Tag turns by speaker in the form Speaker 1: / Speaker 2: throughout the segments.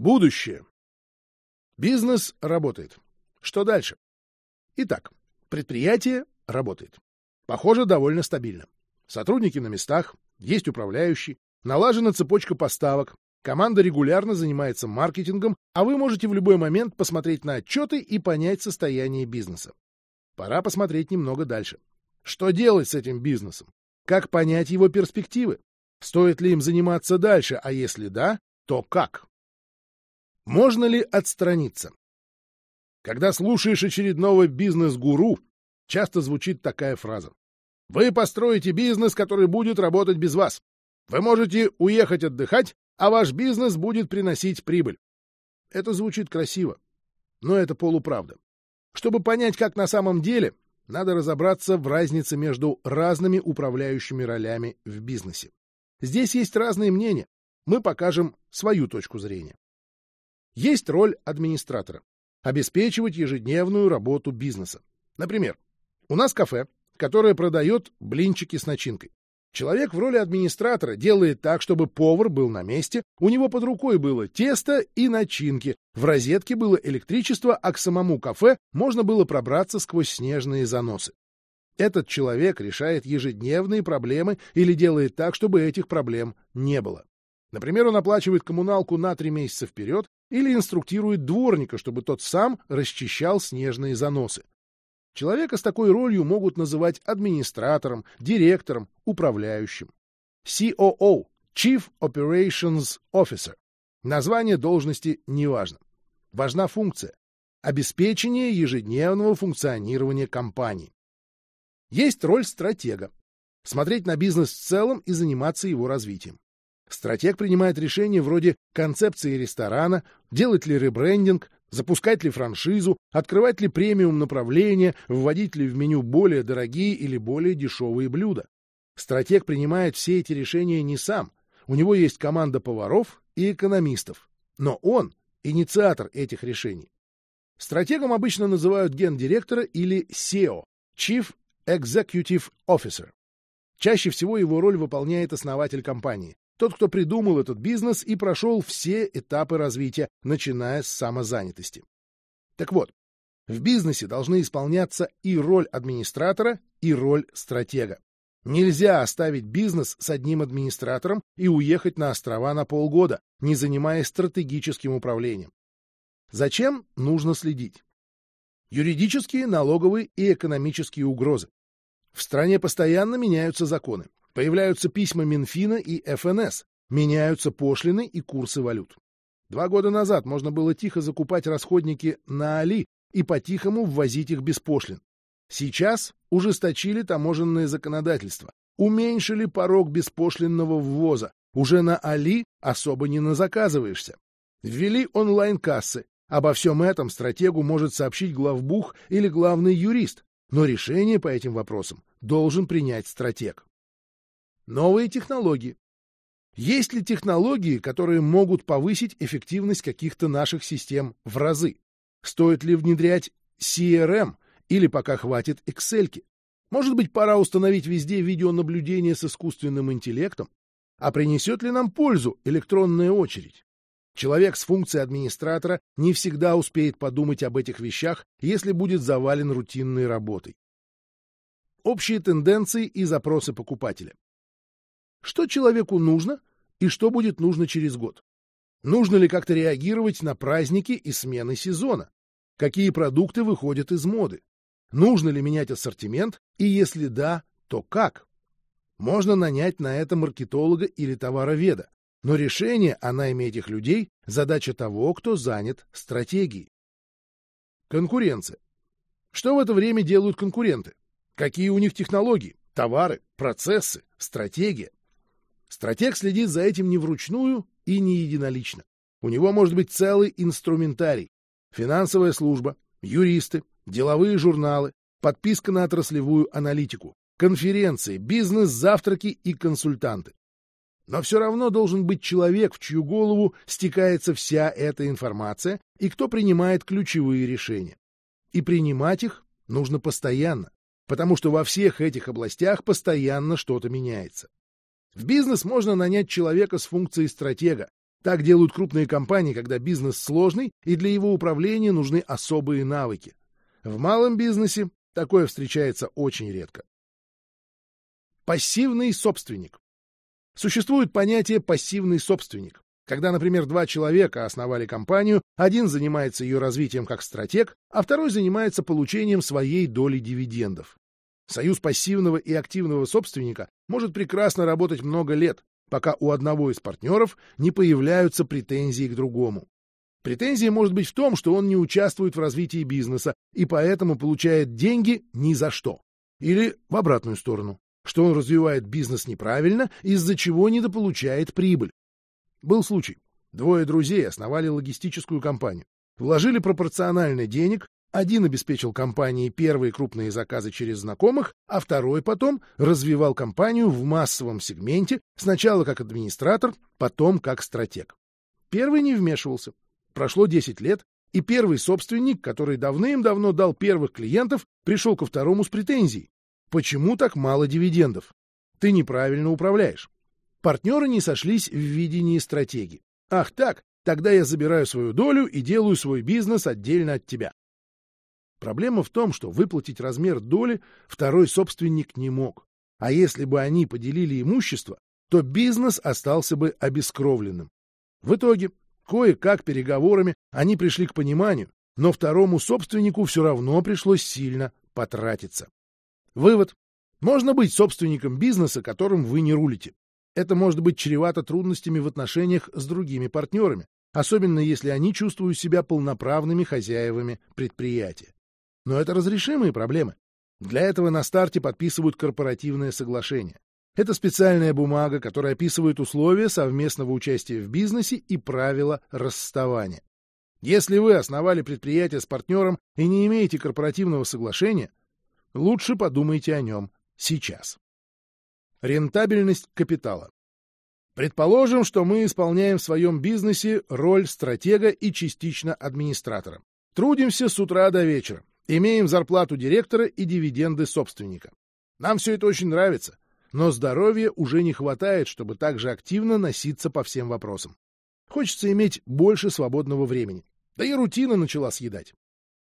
Speaker 1: Будущее. Бизнес работает. Что дальше? Итак, предприятие работает. Похоже, довольно стабильно. Сотрудники на местах, есть управляющий, налажена цепочка поставок, команда регулярно занимается маркетингом, а вы можете в любой момент посмотреть на отчеты и понять состояние бизнеса. Пора посмотреть немного дальше. Что делать с этим бизнесом? Как понять его перспективы? Стоит ли им заниматься дальше, а если да, то как? Можно ли отстраниться? Когда слушаешь очередного бизнес-гуру, часто звучит такая фраза. Вы построите бизнес, который будет работать без вас. Вы можете уехать отдыхать, а ваш бизнес будет приносить прибыль. Это звучит красиво, но это полуправда. Чтобы понять, как на самом деле, надо разобраться в разнице между разными управляющими ролями в бизнесе. Здесь есть разные мнения. Мы покажем свою точку зрения. Есть роль администратора – обеспечивать ежедневную работу бизнеса. Например, у нас кафе, которое продает блинчики с начинкой. Человек в роли администратора делает так, чтобы повар был на месте, у него под рукой было тесто и начинки, в розетке было электричество, а к самому кафе можно было пробраться сквозь снежные заносы. Этот человек решает ежедневные проблемы или делает так, чтобы этих проблем не было. Например, он оплачивает коммуналку на три месяца вперед или инструктирует дворника, чтобы тот сам расчищал снежные заносы. Человека с такой ролью могут называть администратором, директором, управляющим. COO – Chief Operations Officer. Название должности не важно. Важна функция – обеспечение ежедневного функционирования компании. Есть роль стратега – смотреть на бизнес в целом и заниматься его развитием. Стратег принимает решения вроде концепции ресторана, делать ли ребрендинг, запускать ли франшизу, открывать ли премиум направления, вводить ли в меню более дорогие или более дешевые блюда. Стратег принимает все эти решения не сам. У него есть команда поваров и экономистов. Но он — инициатор этих решений. Стратегом обычно называют гендиректора или SEO — Chief Executive Officer. Чаще всего его роль выполняет основатель компании, тот, кто придумал этот бизнес и прошел все этапы развития, начиная с самозанятости. Так вот, в бизнесе должны исполняться и роль администратора, и роль стратега. Нельзя оставить бизнес с одним администратором и уехать на острова на полгода, не занимаясь стратегическим управлением. Зачем нужно следить? Юридические, налоговые и экономические угрозы. В стране постоянно меняются законы. Появляются письма Минфина и ФНС, меняются пошлины и курсы валют. Два года назад можно было тихо закупать расходники на Али и по-тихому ввозить их без пошлин. Сейчас ужесточили таможенное законодательство, уменьшили порог беспошлинного ввоза, уже на Али особо не назаказываешься. Ввели онлайн-кассы. Обо всем этом стратегу может сообщить главбух или главный юрист, но решение по этим вопросам должен принять стратег. Новые технологии. Есть ли технологии, которые могут повысить эффективность каких-то наших систем в разы? Стоит ли внедрять CRM или пока хватит Excel? Может быть, пора установить везде видеонаблюдение с искусственным интеллектом? А принесет ли нам пользу электронная очередь? Человек с функцией администратора не всегда успеет подумать об этих вещах, если будет завален рутинной работой. Общие тенденции и запросы покупателя. Что человеку нужно и что будет нужно через год? Нужно ли как-то реагировать на праздники и смены сезона? Какие продукты выходят из моды? Нужно ли менять ассортимент? И если да, то как? Можно нанять на это маркетолога или товароведа, но решение о найме этих людей – задача того, кто занят стратегией. Конкуренция. Что в это время делают конкуренты? Какие у них технологии, товары, процессы, стратегия? Стратег следит за этим не вручную и не единолично. У него может быть целый инструментарий. Финансовая служба, юристы, деловые журналы, подписка на отраслевую аналитику, конференции, бизнес-завтраки и консультанты. Но все равно должен быть человек, в чью голову стекается вся эта информация и кто принимает ключевые решения. И принимать их нужно постоянно, потому что во всех этих областях постоянно что-то меняется. В бизнес можно нанять человека с функцией стратега, Так делают крупные компании, когда бизнес сложный, и для его управления нужны особые навыки. В малом бизнесе такое встречается очень редко. Пассивный собственник. Существует понятие «пассивный собственник». Когда, например, два человека основали компанию, один занимается ее развитием как стратег, а второй занимается получением своей доли дивидендов. Союз пассивного и активного собственника может прекрасно работать много лет, пока у одного из партнеров не появляются претензии к другому. Претензия может быть в том, что он не участвует в развитии бизнеса и поэтому получает деньги ни за что. Или в обратную сторону, что он развивает бизнес неправильно, из-за чего недополучает прибыль. Был случай. Двое друзей основали логистическую компанию. Вложили пропорционально денег, один обеспечил компании первые крупные заказы через знакомых, а второй потом развивал компанию в массовом сегменте, сначала как администратор, потом как стратег. Первый не вмешивался. Прошло 10 лет, и первый собственник, который давным-давно дал первых клиентов, пришел ко второму с претензией. Почему так мало дивидендов? Ты неправильно управляешь. Партнеры не сошлись в видении стратегии. Ах так, тогда я забираю свою долю и делаю свой бизнес отдельно от тебя. Проблема в том, что выплатить размер доли второй собственник не мог. А если бы они поделили имущество, то бизнес остался бы обескровленным. В итоге, кое-как переговорами они пришли к пониманию, но второму собственнику все равно пришлось сильно потратиться. Вывод. Можно быть собственником бизнеса, которым вы не рулите. Это может быть чревато трудностями в отношениях с другими партнерами, особенно если они чувствуют себя полноправными хозяевами предприятия. Но это разрешимые проблемы. Для этого на старте подписывают корпоративное соглашение. Это специальная бумага, которая описывает условия совместного участия в бизнесе и правила расставания. Если вы основали предприятие с партнером и не имеете корпоративного соглашения, лучше подумайте о нем сейчас. Рентабельность капитала. Предположим, что мы исполняем в своем бизнесе роль стратега и частично администратора. Трудимся с утра до вечера. Имеем зарплату директора и дивиденды собственника. Нам все это очень нравится, но здоровья уже не хватает, чтобы так же активно носиться по всем вопросам. Хочется иметь больше свободного времени. Да и рутина начала съедать.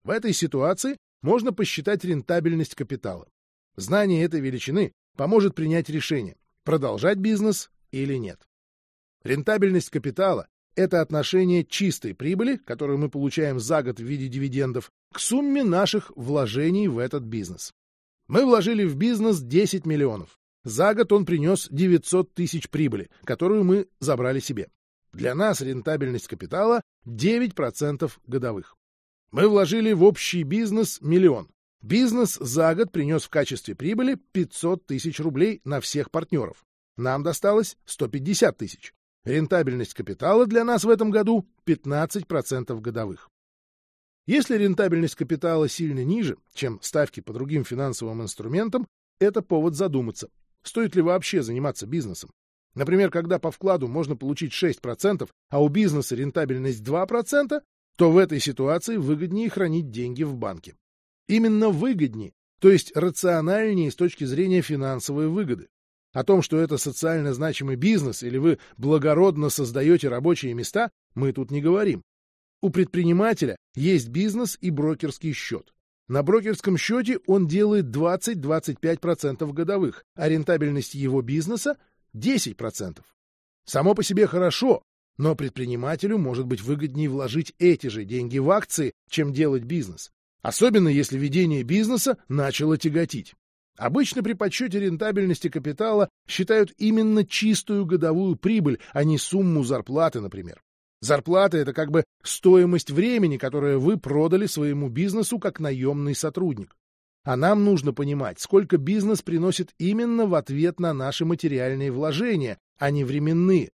Speaker 1: В этой ситуации можно посчитать рентабельность капитала. Знание этой величины поможет принять решение, продолжать бизнес или нет. Рентабельность капитала это отношение чистой прибыли, которую мы получаем за год в виде дивидендов, к сумме наших вложений в этот бизнес. Мы вложили в бизнес 10 миллионов. За год он принес 900 тысяч прибыли, которую мы забрали себе. Для нас рентабельность капитала 9% годовых. Мы вложили в общий бизнес миллион. Бизнес за год принес в качестве прибыли 500 тысяч рублей на всех партнеров. Нам досталось 150 тысяч. Рентабельность капитала для нас в этом году 15% годовых. Если рентабельность капитала сильно ниже, чем ставки по другим финансовым инструментам, это повод задуматься, стоит ли вообще заниматься бизнесом. Например, когда по вкладу можно получить 6%, а у бизнеса рентабельность 2%, то в этой ситуации выгоднее хранить деньги в банке. Именно выгоднее, то есть рациональнее с точки зрения финансовой выгоды. О том, что это социально значимый бизнес или вы благородно создаете рабочие места, мы тут не говорим. У предпринимателя есть бизнес и брокерский счет. На брокерском счете он делает 20-25% годовых, а рентабельность его бизнеса — 10%. Само по себе хорошо, но предпринимателю может быть выгоднее вложить эти же деньги в акции, чем делать бизнес. Особенно если ведение бизнеса начало тяготить. Обычно при подсчете рентабельности капитала считают именно чистую годовую прибыль, а не сумму зарплаты, например. Зарплата — это как бы стоимость времени, которое вы продали своему бизнесу как наемный сотрудник. А нам нужно понимать, сколько бизнес приносит именно в ответ на наши материальные вложения, а не временные.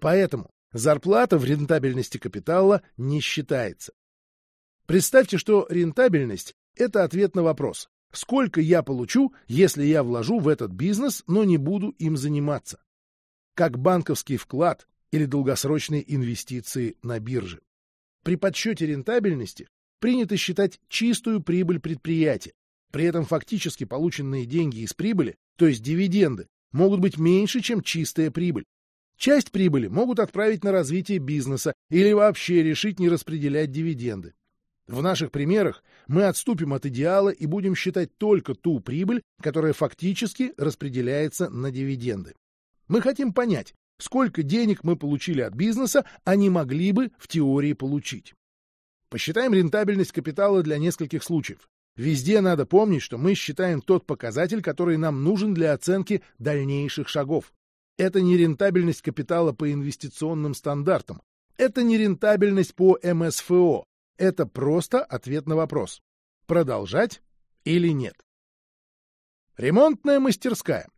Speaker 1: Поэтому зарплата в рентабельности капитала не считается. Представьте, что рентабельность — это ответ на вопрос, Сколько я получу, если я вложу в этот бизнес, но не буду им заниматься? Как банковский вклад или долгосрочные инвестиции на бирже. При подсчете рентабельности принято считать чистую прибыль предприятия. При этом фактически полученные деньги из прибыли, то есть дивиденды, могут быть меньше, чем чистая прибыль. Часть прибыли могут отправить на развитие бизнеса или вообще решить не распределять дивиденды. В наших примерах мы отступим от идеала и будем считать только ту прибыль, которая фактически распределяется на дивиденды. Мы хотим понять, сколько денег мы получили от бизнеса, не могли бы в теории получить. Посчитаем рентабельность капитала для нескольких случаев. Везде надо помнить, что мы считаем тот показатель, который нам нужен для оценки дальнейших шагов. Это не рентабельность капитала по инвестиционным стандартам. Это не рентабельность по МСФО. Это просто ответ на вопрос. Продолжать или нет? Ремонтная мастерская.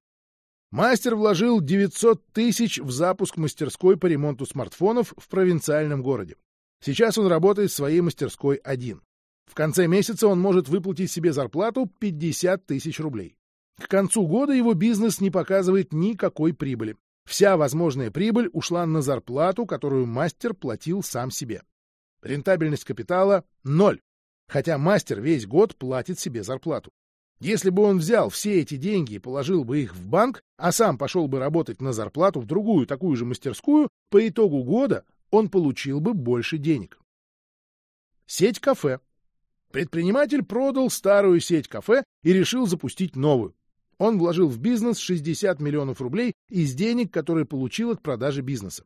Speaker 1: Мастер вложил 900 тысяч в запуск мастерской по ремонту смартфонов в провинциальном городе. Сейчас он работает в своей мастерской один. В конце месяца он может выплатить себе зарплату 50 тысяч рублей. К концу года его бизнес не показывает никакой прибыли. Вся возможная прибыль ушла на зарплату, которую мастер платил сам себе. Рентабельность капитала — ноль, хотя мастер весь год платит себе зарплату. Если бы он взял все эти деньги и положил бы их в банк, а сам пошел бы работать на зарплату в другую такую же мастерскую, по итогу года он получил бы больше денег. Сеть кафе. Предприниматель продал старую сеть кафе и решил запустить новую. Он вложил в бизнес 60 миллионов рублей из денег, которые получил от продажи бизнеса.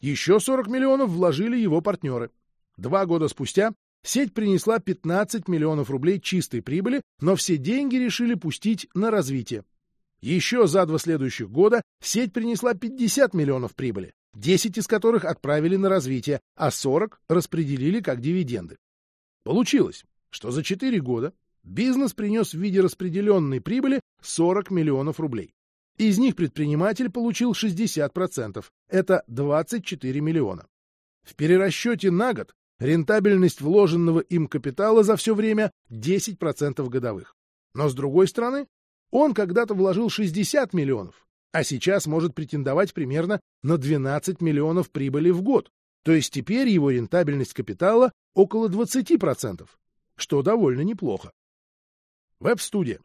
Speaker 1: Еще 40 миллионов вложили его партнеры. Два года спустя сеть принесла 15 миллионов рублей чистой прибыли, но все деньги решили пустить на развитие. Еще за два следующих года сеть принесла 50 миллионов прибыли, 10 из которых отправили на развитие, а 40 распределили как дивиденды. Получилось, что за 4 года бизнес принес в виде распределенной прибыли 40 миллионов рублей. Из них предприниматель получил 60%, это 24 миллиона. В перерасчете на год Рентабельность вложенного им капитала за все время 10% годовых. Но с другой стороны, он когда-то вложил 60 миллионов, а сейчас может претендовать примерно на 12 миллионов прибыли в год. То есть теперь его рентабельность капитала около 20%, что довольно неплохо. Веб-студия.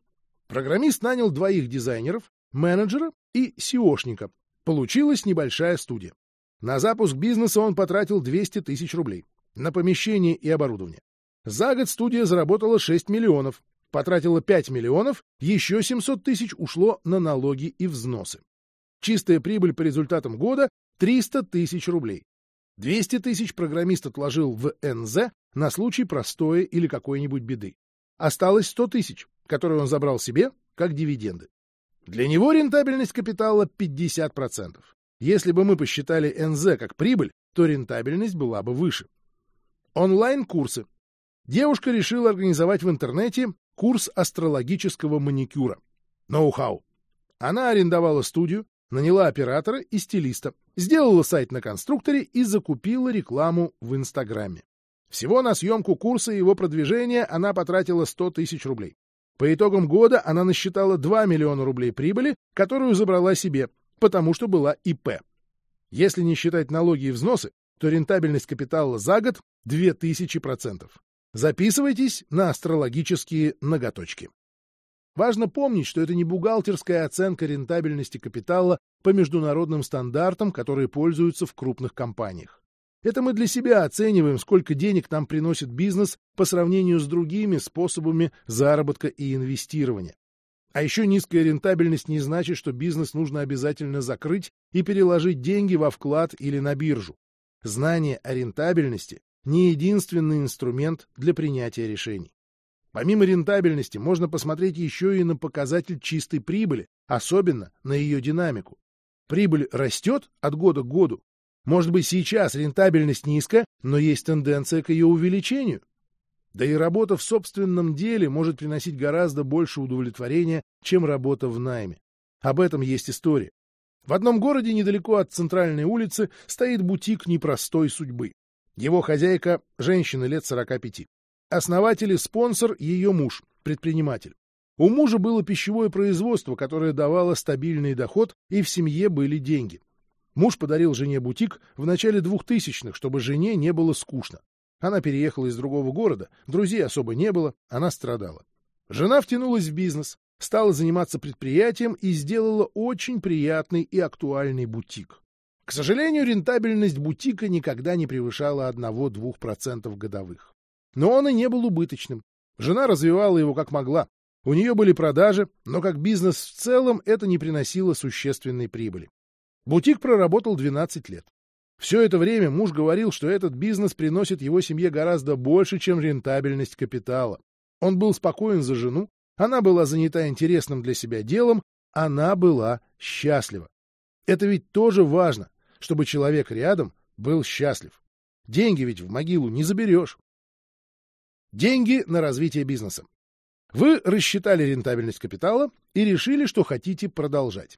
Speaker 1: Программист нанял двоих дизайнеров, менеджера и SEOшника. Получилась небольшая студия. На запуск бизнеса он потратил 200 тысяч рублей на помещение и оборудование. За год студия заработала 6 миллионов, потратила 5 миллионов, еще 700 тысяч ушло на налоги и взносы. Чистая прибыль по результатам года — 300 тысяч рублей. 200 тысяч программист отложил в НЗ на случай простоя или какой-нибудь беды. Осталось 100 тысяч, которые он забрал себе как дивиденды. Для него рентабельность капитала 50%. Если бы мы посчитали НЗ как прибыль, то рентабельность была бы выше. Онлайн-курсы. Девушка решила организовать в интернете курс астрологического маникюра. Ноу-хау. Она арендовала студию, наняла оператора и стилиста, сделала сайт на конструкторе и закупила рекламу в Инстаграме. Всего на съемку курса и его продвижение она потратила 100 тысяч рублей. По итогам года она насчитала 2 миллиона рублей прибыли, которую забрала себе, потому что была ИП. Если не считать налоги и взносы, то рентабельность капитала за год 2000%. Записывайтесь на астрологические ноготочки. Важно помнить, что это не бухгалтерская оценка рентабельности капитала по международным стандартам, которые пользуются в крупных компаниях. Это мы для себя оцениваем, сколько денег нам приносит бизнес по сравнению с другими способами заработка и инвестирования. А еще низкая рентабельность не значит, что бизнес нужно обязательно закрыть и переложить деньги во вклад или на биржу. Знание о рентабельности – не единственный инструмент для принятия решений. Помимо рентабельности можно посмотреть еще и на показатель чистой прибыли, особенно на ее динамику. Прибыль растет от года к году. Может быть, сейчас рентабельность низкая, но есть тенденция к ее увеличению. Да и работа в собственном деле может приносить гораздо больше удовлетворения, чем работа в найме. Об этом есть история. В одном городе недалеко от центральной улицы стоит бутик непростой судьбы. Его хозяйка – женщина лет 45. Основатель и спонсор – ее муж, предприниматель. У мужа было пищевое производство, которое давало стабильный доход, и в семье были деньги. Муж подарил жене бутик в начале двухтысячных, чтобы жене не было скучно. Она переехала из другого города, друзей особо не было, она страдала. Жена втянулась в бизнес, стала заниматься предприятием и сделала очень приятный и актуальный бутик. К сожалению, рентабельность бутика никогда не превышала 1-2% годовых. Но он и не был убыточным. Жена развивала его как могла. У нее были продажи, но как бизнес в целом это не приносило существенной прибыли. Бутик проработал 12 лет. Все это время муж говорил, что этот бизнес приносит его семье гораздо больше, чем рентабельность капитала. Он был спокоен за жену, она была занята интересным для себя делом, она была счастлива. Это ведь тоже важно чтобы человек рядом был счастлив. Деньги ведь в могилу не заберешь. Деньги на развитие бизнеса. Вы рассчитали рентабельность капитала и решили, что хотите продолжать.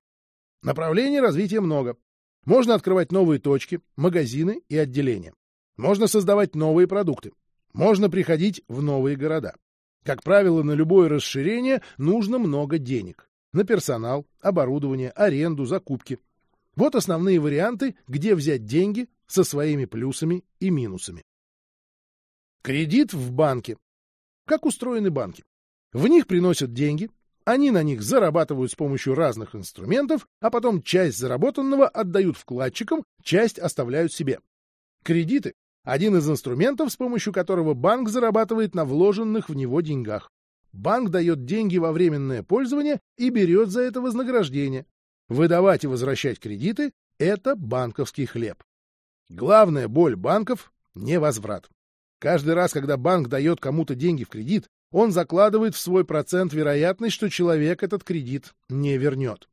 Speaker 1: Направлений развития много. Можно открывать новые точки, магазины и отделения. Можно создавать новые продукты. Можно приходить в новые города. Как правило, на любое расширение нужно много денег. На персонал, оборудование, аренду, закупки. Вот основные варианты, где взять деньги со своими плюсами и минусами. Кредит в банке. Как устроены банки? В них приносят деньги, они на них зарабатывают с помощью разных инструментов, а потом часть заработанного отдают вкладчикам, часть оставляют себе. Кредиты – один из инструментов, с помощью которого банк зарабатывает на вложенных в него деньгах. Банк дает деньги во временное пользование и берет за это вознаграждение. Выдавать и возвращать кредиты – это банковский хлеб. Главная боль банков – невозврат. Каждый раз, когда банк дает кому-то деньги в кредит, он закладывает в свой процент вероятность, что человек этот кредит не вернет.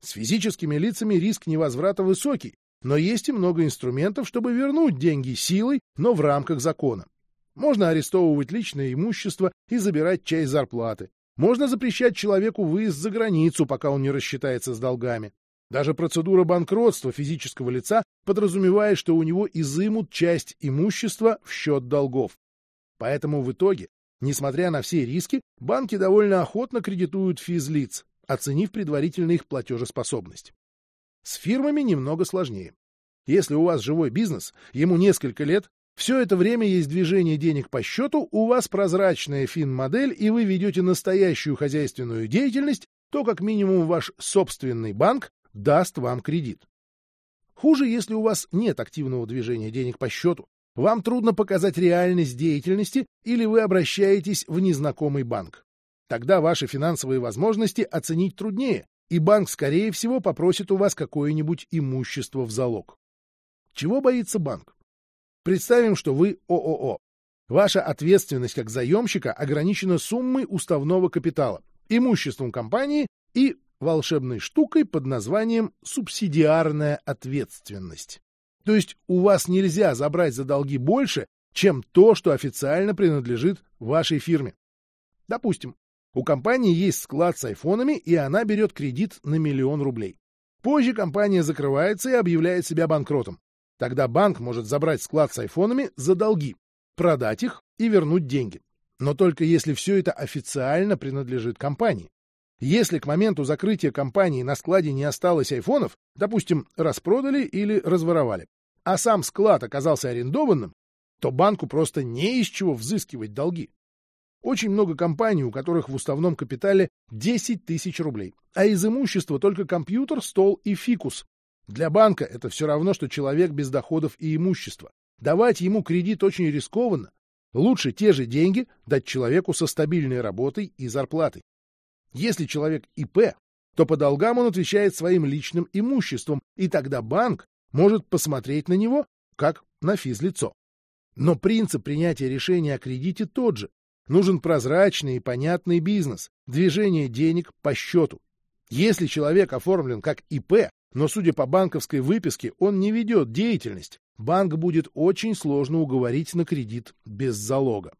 Speaker 1: С физическими лицами риск невозврата высокий, но есть и много инструментов, чтобы вернуть деньги силой, но в рамках закона. Можно арестовывать личное имущество и забирать часть зарплаты. Можно запрещать человеку выезд за границу, пока он не рассчитается с долгами. Даже процедура банкротства физического лица подразумевает, что у него изымут часть имущества в счет долгов. Поэтому в итоге, несмотря на все риски, банки довольно охотно кредитуют физлиц, оценив предварительно их платежеспособность. С фирмами немного сложнее. Если у вас живой бизнес, ему несколько лет, все это время есть движение денег по счету, у вас прозрачная фин-модель, и вы ведете настоящую хозяйственную деятельность, то как минимум ваш собственный банк даст вам кредит. Хуже, если у вас нет активного движения денег по счету, вам трудно показать реальность деятельности или вы обращаетесь в незнакомый банк. Тогда ваши финансовые возможности оценить труднее, и банк, скорее всего, попросит у вас какое-нибудь имущество в залог. Чего боится банк? Представим, что вы ООО. Ваша ответственность как заемщика ограничена суммой уставного капитала, имуществом компании и волшебной штукой под названием субсидиарная ответственность. То есть у вас нельзя забрать за долги больше, чем то, что официально принадлежит вашей фирме. Допустим, у компании есть склад с айфонами, и она берет кредит на миллион рублей. Позже компания закрывается и объявляет себя банкротом. Тогда банк может забрать склад с айфонами за долги, продать их и вернуть деньги. Но только если все это официально принадлежит компании. Если к моменту закрытия компании на складе не осталось айфонов, допустим, распродали или разворовали, а сам склад оказался арендованным, то банку просто не из чего взыскивать долги. Очень много компаний, у которых в уставном капитале 10 тысяч рублей, а из имущества только компьютер, стол и фикус, для банка это все равно, что человек без доходов и имущества. Давать ему кредит очень рискованно. Лучше те же деньги дать человеку со стабильной работой и зарплатой. Если человек ИП, то по долгам он отвечает своим личным имуществом, и тогда банк может посмотреть на него как на физлицо. Но принцип принятия решения о кредите тот же. Нужен прозрачный и понятный бизнес, движение денег по счету. Если человек оформлен как ИП, но, судя по банковской выписке, он не ведет деятельность. Банк будет очень сложно уговорить на кредит без залога.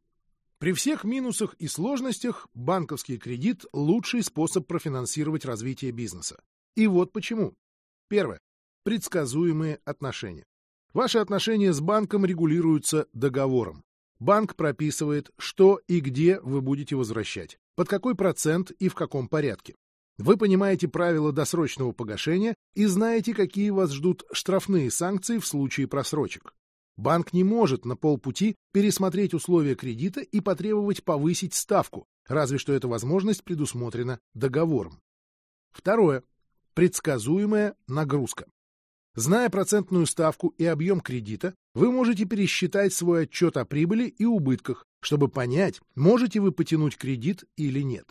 Speaker 1: При всех минусах и сложностях банковский кредит – лучший способ профинансировать развитие бизнеса. И вот почему. Первое. Предсказуемые отношения. Ваши отношения с банком регулируются договором. Банк прописывает, что и где вы будете возвращать, под какой процент и в каком порядке. Вы понимаете правила досрочного погашения и знаете, какие вас ждут штрафные санкции в случае просрочек. Банк не может на полпути пересмотреть условия кредита и потребовать повысить ставку, разве что эта возможность предусмотрена договором. Второе. Предсказуемая нагрузка. Зная процентную ставку и объем кредита, вы можете пересчитать свой отчет о прибыли и убытках, чтобы понять, можете вы потянуть кредит или нет.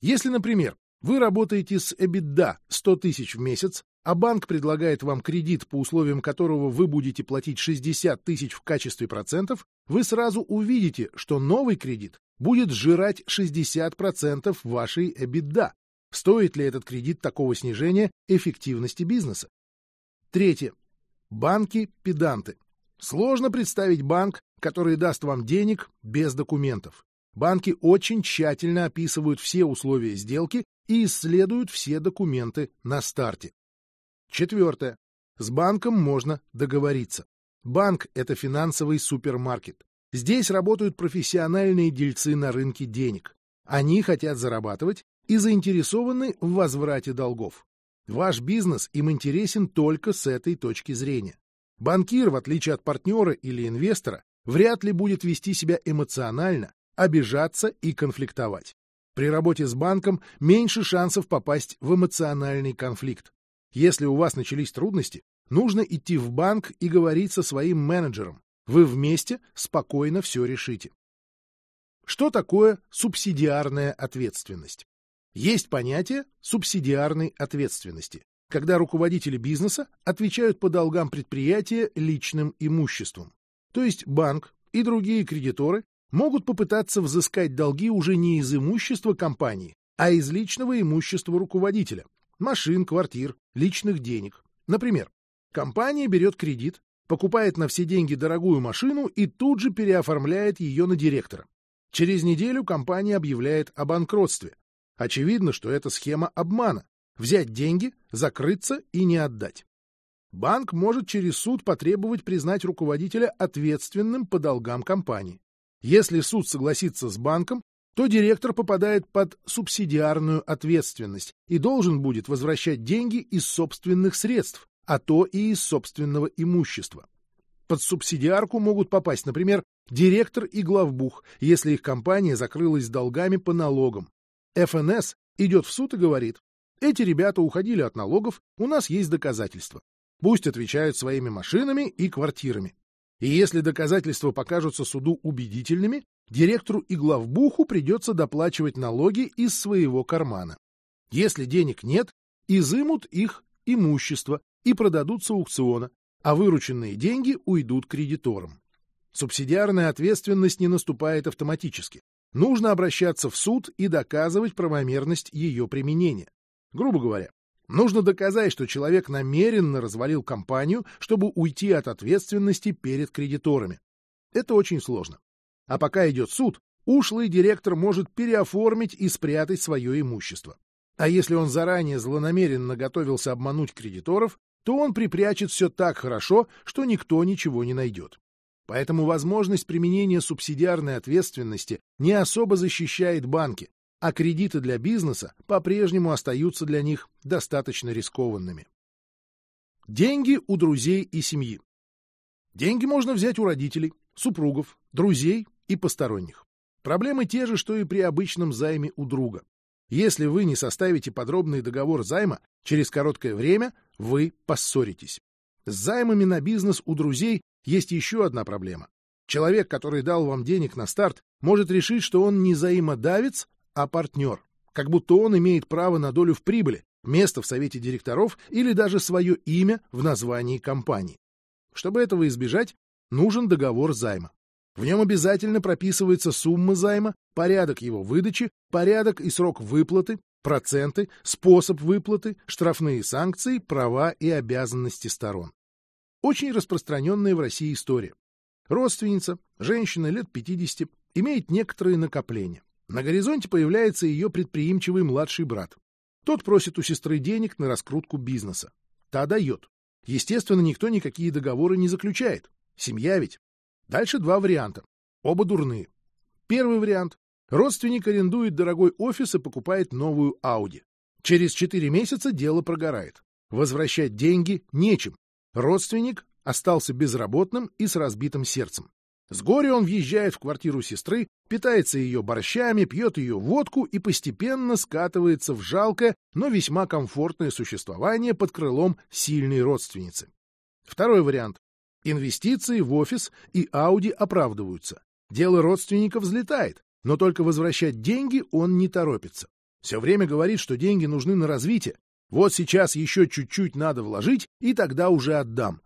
Speaker 1: Если, например, вы работаете с EBITDA 100 тысяч в месяц, а банк предлагает вам кредит, по условиям которого вы будете платить 60 тысяч в качестве процентов, вы сразу увидите, что новый кредит будет сжирать 60% вашей EBITDA. Стоит ли этот кредит такого снижения эффективности бизнеса? Третье. Банки-педанты. Сложно представить банк, который даст вам денег без документов. Банки очень тщательно описывают все условия сделки и исследуют все документы на старте. Четвертое. С банком можно договориться. Банк – это финансовый супермаркет. Здесь работают профессиональные дельцы на рынке денег. Они хотят зарабатывать и заинтересованы в возврате долгов. Ваш бизнес им интересен только с этой точки зрения. Банкир, в отличие от партнера или инвестора, вряд ли будет вести себя эмоционально, обижаться и конфликтовать. При работе с банком меньше шансов попасть в эмоциональный конфликт. Если у вас начались трудности, нужно идти в банк и говорить со своим менеджером. Вы вместе спокойно все решите. Что такое субсидиарная ответственность? Есть понятие субсидиарной ответственности, когда руководители бизнеса отвечают по долгам предприятия личным имуществом. То есть банк и другие кредиторы могут попытаться взыскать долги уже не из имущества компании, а из личного имущества руководителя – машин, квартир, личных денег. Например, компания берет кредит, покупает на все деньги дорогую машину и тут же переоформляет ее на директора. Через неделю компания объявляет о банкротстве. Очевидно, что это схема обмана – взять деньги, закрыться и не отдать. Банк может через суд потребовать признать руководителя ответственным по долгам компании. Если суд согласится с банком, то директор попадает под субсидиарную ответственность и должен будет возвращать деньги из собственных средств, а то и из собственного имущества. Под субсидиарку могут попасть, например, директор и главбух, если их компания закрылась долгами по налогам. ФНС идет в суд и говорит, эти ребята уходили от налогов, у нас есть доказательства. Пусть отвечают своими машинами и квартирами. И если доказательства покажутся суду убедительными, директору и главбуху придется доплачивать налоги из своего кармана. Если денег нет, изымут их имущество и продадут с аукциона, а вырученные деньги уйдут кредиторам. Субсидиарная ответственность не наступает автоматически. Нужно обращаться в суд и доказывать правомерность ее применения. Грубо говоря, Нужно доказать, что человек намеренно развалил компанию, чтобы уйти от ответственности перед кредиторами. Это очень сложно. А пока идет суд, ушлый директор может переоформить и спрятать свое имущество. А если он заранее злонамеренно готовился обмануть кредиторов, то он припрячет все так хорошо, что никто ничего не найдет. Поэтому возможность применения субсидиарной ответственности не особо защищает банки, а кредиты для бизнеса по-прежнему остаются для них достаточно рискованными. Деньги у друзей и семьи. Деньги можно взять у родителей, супругов, друзей и посторонних. Проблемы те же, что и при обычном займе у друга. Если вы не составите подробный договор займа, через короткое время вы поссоритесь. С займами на бизнес у друзей есть еще одна проблема. Человек, который дал вам денег на старт, может решить, что он не взаимодавец, а партнер, как будто он имеет право на долю в прибыли, место в совете директоров или даже свое имя в названии компании. Чтобы этого избежать, нужен договор займа. В нем обязательно прописывается сумма займа, порядок его выдачи, порядок и срок выплаты, проценты, способ выплаты, штрафные санкции, права и обязанности сторон. Очень распространенная в России история. Родственница, женщина лет 50, имеет некоторые накопления. На горизонте появляется ее предприимчивый младший брат. Тот просит у сестры денег на раскрутку бизнеса. Та дает. Естественно, никто никакие договоры не заключает. Семья ведь. Дальше два варианта. Оба дурные. Первый вариант. Родственник арендует дорогой офис и покупает новую Ауди. Через четыре месяца дело прогорает. Возвращать деньги нечем. Родственник остался безработным и с разбитым сердцем. С горя он въезжает в квартиру сестры, питается ее борщами, пьет ее водку и постепенно скатывается в жалкое, но весьма комфортное существование под крылом сильной родственницы. Второй вариант. Инвестиции в офис и Ауди оправдываются. Дело родственников взлетает, но только возвращать деньги он не торопится. Все время говорит, что деньги нужны на развитие. Вот сейчас еще чуть-чуть надо вложить, и тогда уже отдам.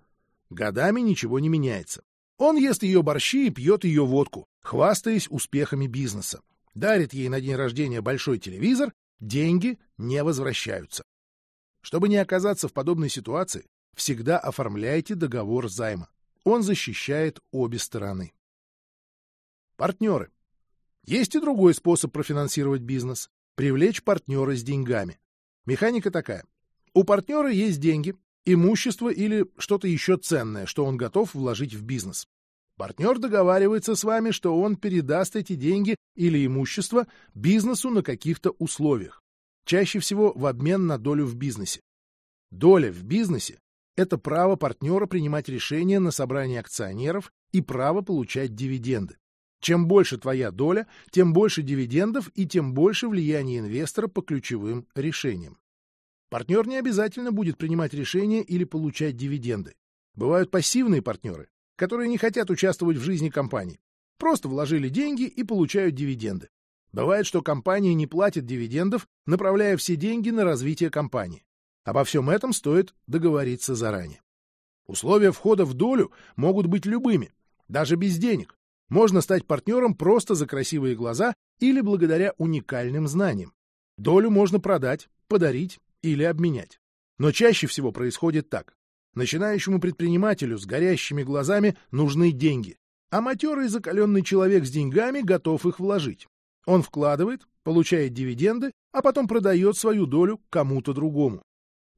Speaker 1: Годами ничего не меняется. Он ест ее борщи и пьет ее водку, хвастаясь успехами бизнеса. Дарит ей на день рождения большой телевизор, деньги не возвращаются. Чтобы не оказаться в подобной ситуации, всегда оформляйте договор займа. Он защищает обе стороны. Партнеры. Есть и другой способ профинансировать бизнес – привлечь партнера с деньгами. Механика такая. У партнера есть деньги, имущество или что-то еще ценное, что он готов вложить в бизнес. Партнер договаривается с вами, что он передаст эти деньги или имущество бизнесу на каких-то условиях, чаще всего в обмен на долю в бизнесе. Доля в бизнесе – это право партнера принимать решения на собрании акционеров и право получать дивиденды. Чем больше твоя доля, тем больше дивидендов и тем больше влияния инвестора по ключевым решениям. Партнер не обязательно будет принимать решения или получать дивиденды. Бывают пассивные партнеры, которые не хотят участвовать в жизни компании. Просто вложили деньги и получают дивиденды. Бывает, что компания не платит дивидендов, направляя все деньги на развитие компании. Обо всем этом стоит договориться заранее. Условия входа в долю могут быть любыми, даже без денег. Можно стать партнером просто за красивые глаза или благодаря уникальным знаниям. Долю можно продать, подарить или обменять. Но чаще всего происходит так. Начинающему предпринимателю с горящими глазами нужны деньги, а матерый закаленный человек с деньгами готов их вложить. Он вкладывает, получает дивиденды, а потом продает свою долю кому-то другому.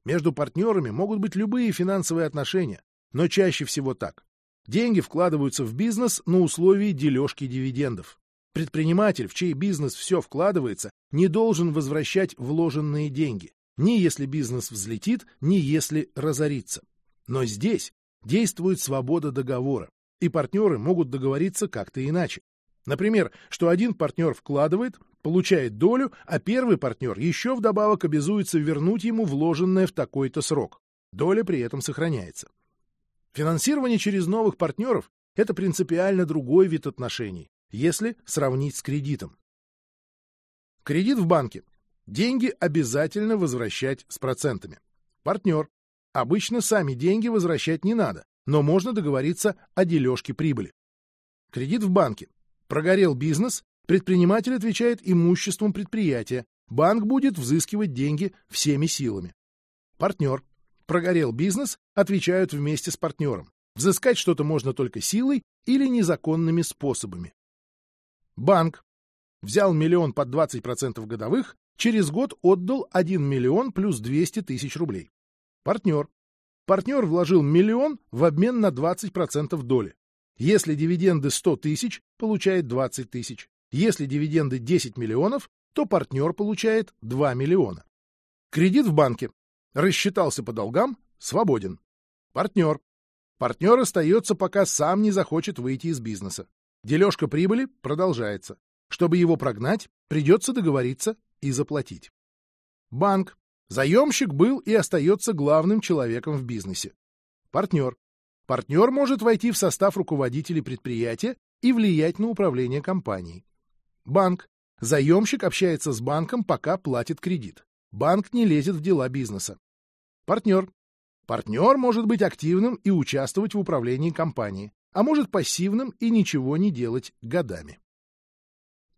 Speaker 1: Между партнерами могут быть любые финансовые отношения, но чаще всего так. Деньги вкладываются в бизнес на условии дележки дивидендов. Предприниматель, в чей бизнес все вкладывается, не должен возвращать вложенные деньги. Ни если бизнес взлетит, ни если разорится. Но здесь действует свобода договора, и партнеры могут договориться как-то иначе. Например, что один партнер вкладывает, получает долю, а первый партнер еще вдобавок обязуется вернуть ему вложенное в такой-то срок. Доля при этом сохраняется. Финансирование через новых партнеров – это принципиально другой вид отношений, если сравнить с кредитом. Кредит в банке Деньги обязательно возвращать с процентами. Партнер. Обычно сами деньги возвращать не надо, но можно договориться о дележке прибыли. Кредит в банке. Прогорел бизнес, предприниматель отвечает имуществом предприятия, банк будет взыскивать деньги всеми силами. Партнер. Прогорел бизнес, отвечают вместе с партнером. Взыскать что-то можно только силой или незаконными способами. Банк. Взял миллион под 20% годовых, Через год отдал 1 миллион плюс 200 тысяч рублей. Партнер. Партнер вложил миллион в обмен на 20% доли. Если дивиденды 100 тысяч, получает 20 тысяч. Если дивиденды 10 миллионов, то партнер получает 2 миллиона. Кредит в банке. Рассчитался по долгам, свободен. Партнер. Партнер остается, пока сам не захочет выйти из бизнеса. Дележка прибыли продолжается. Чтобы его прогнать, придется договориться и заплатить. Банк. Заемщик был и остается главным человеком в бизнесе. Партнер. Партнер может войти в состав руководителей предприятия и влиять на управление компанией. Банк. Заемщик общается с банком, пока платит кредит. Банк не лезет в дела бизнеса. Партнер. Партнер может быть активным и участвовать в управлении компанией, а может пассивным и ничего не делать годами.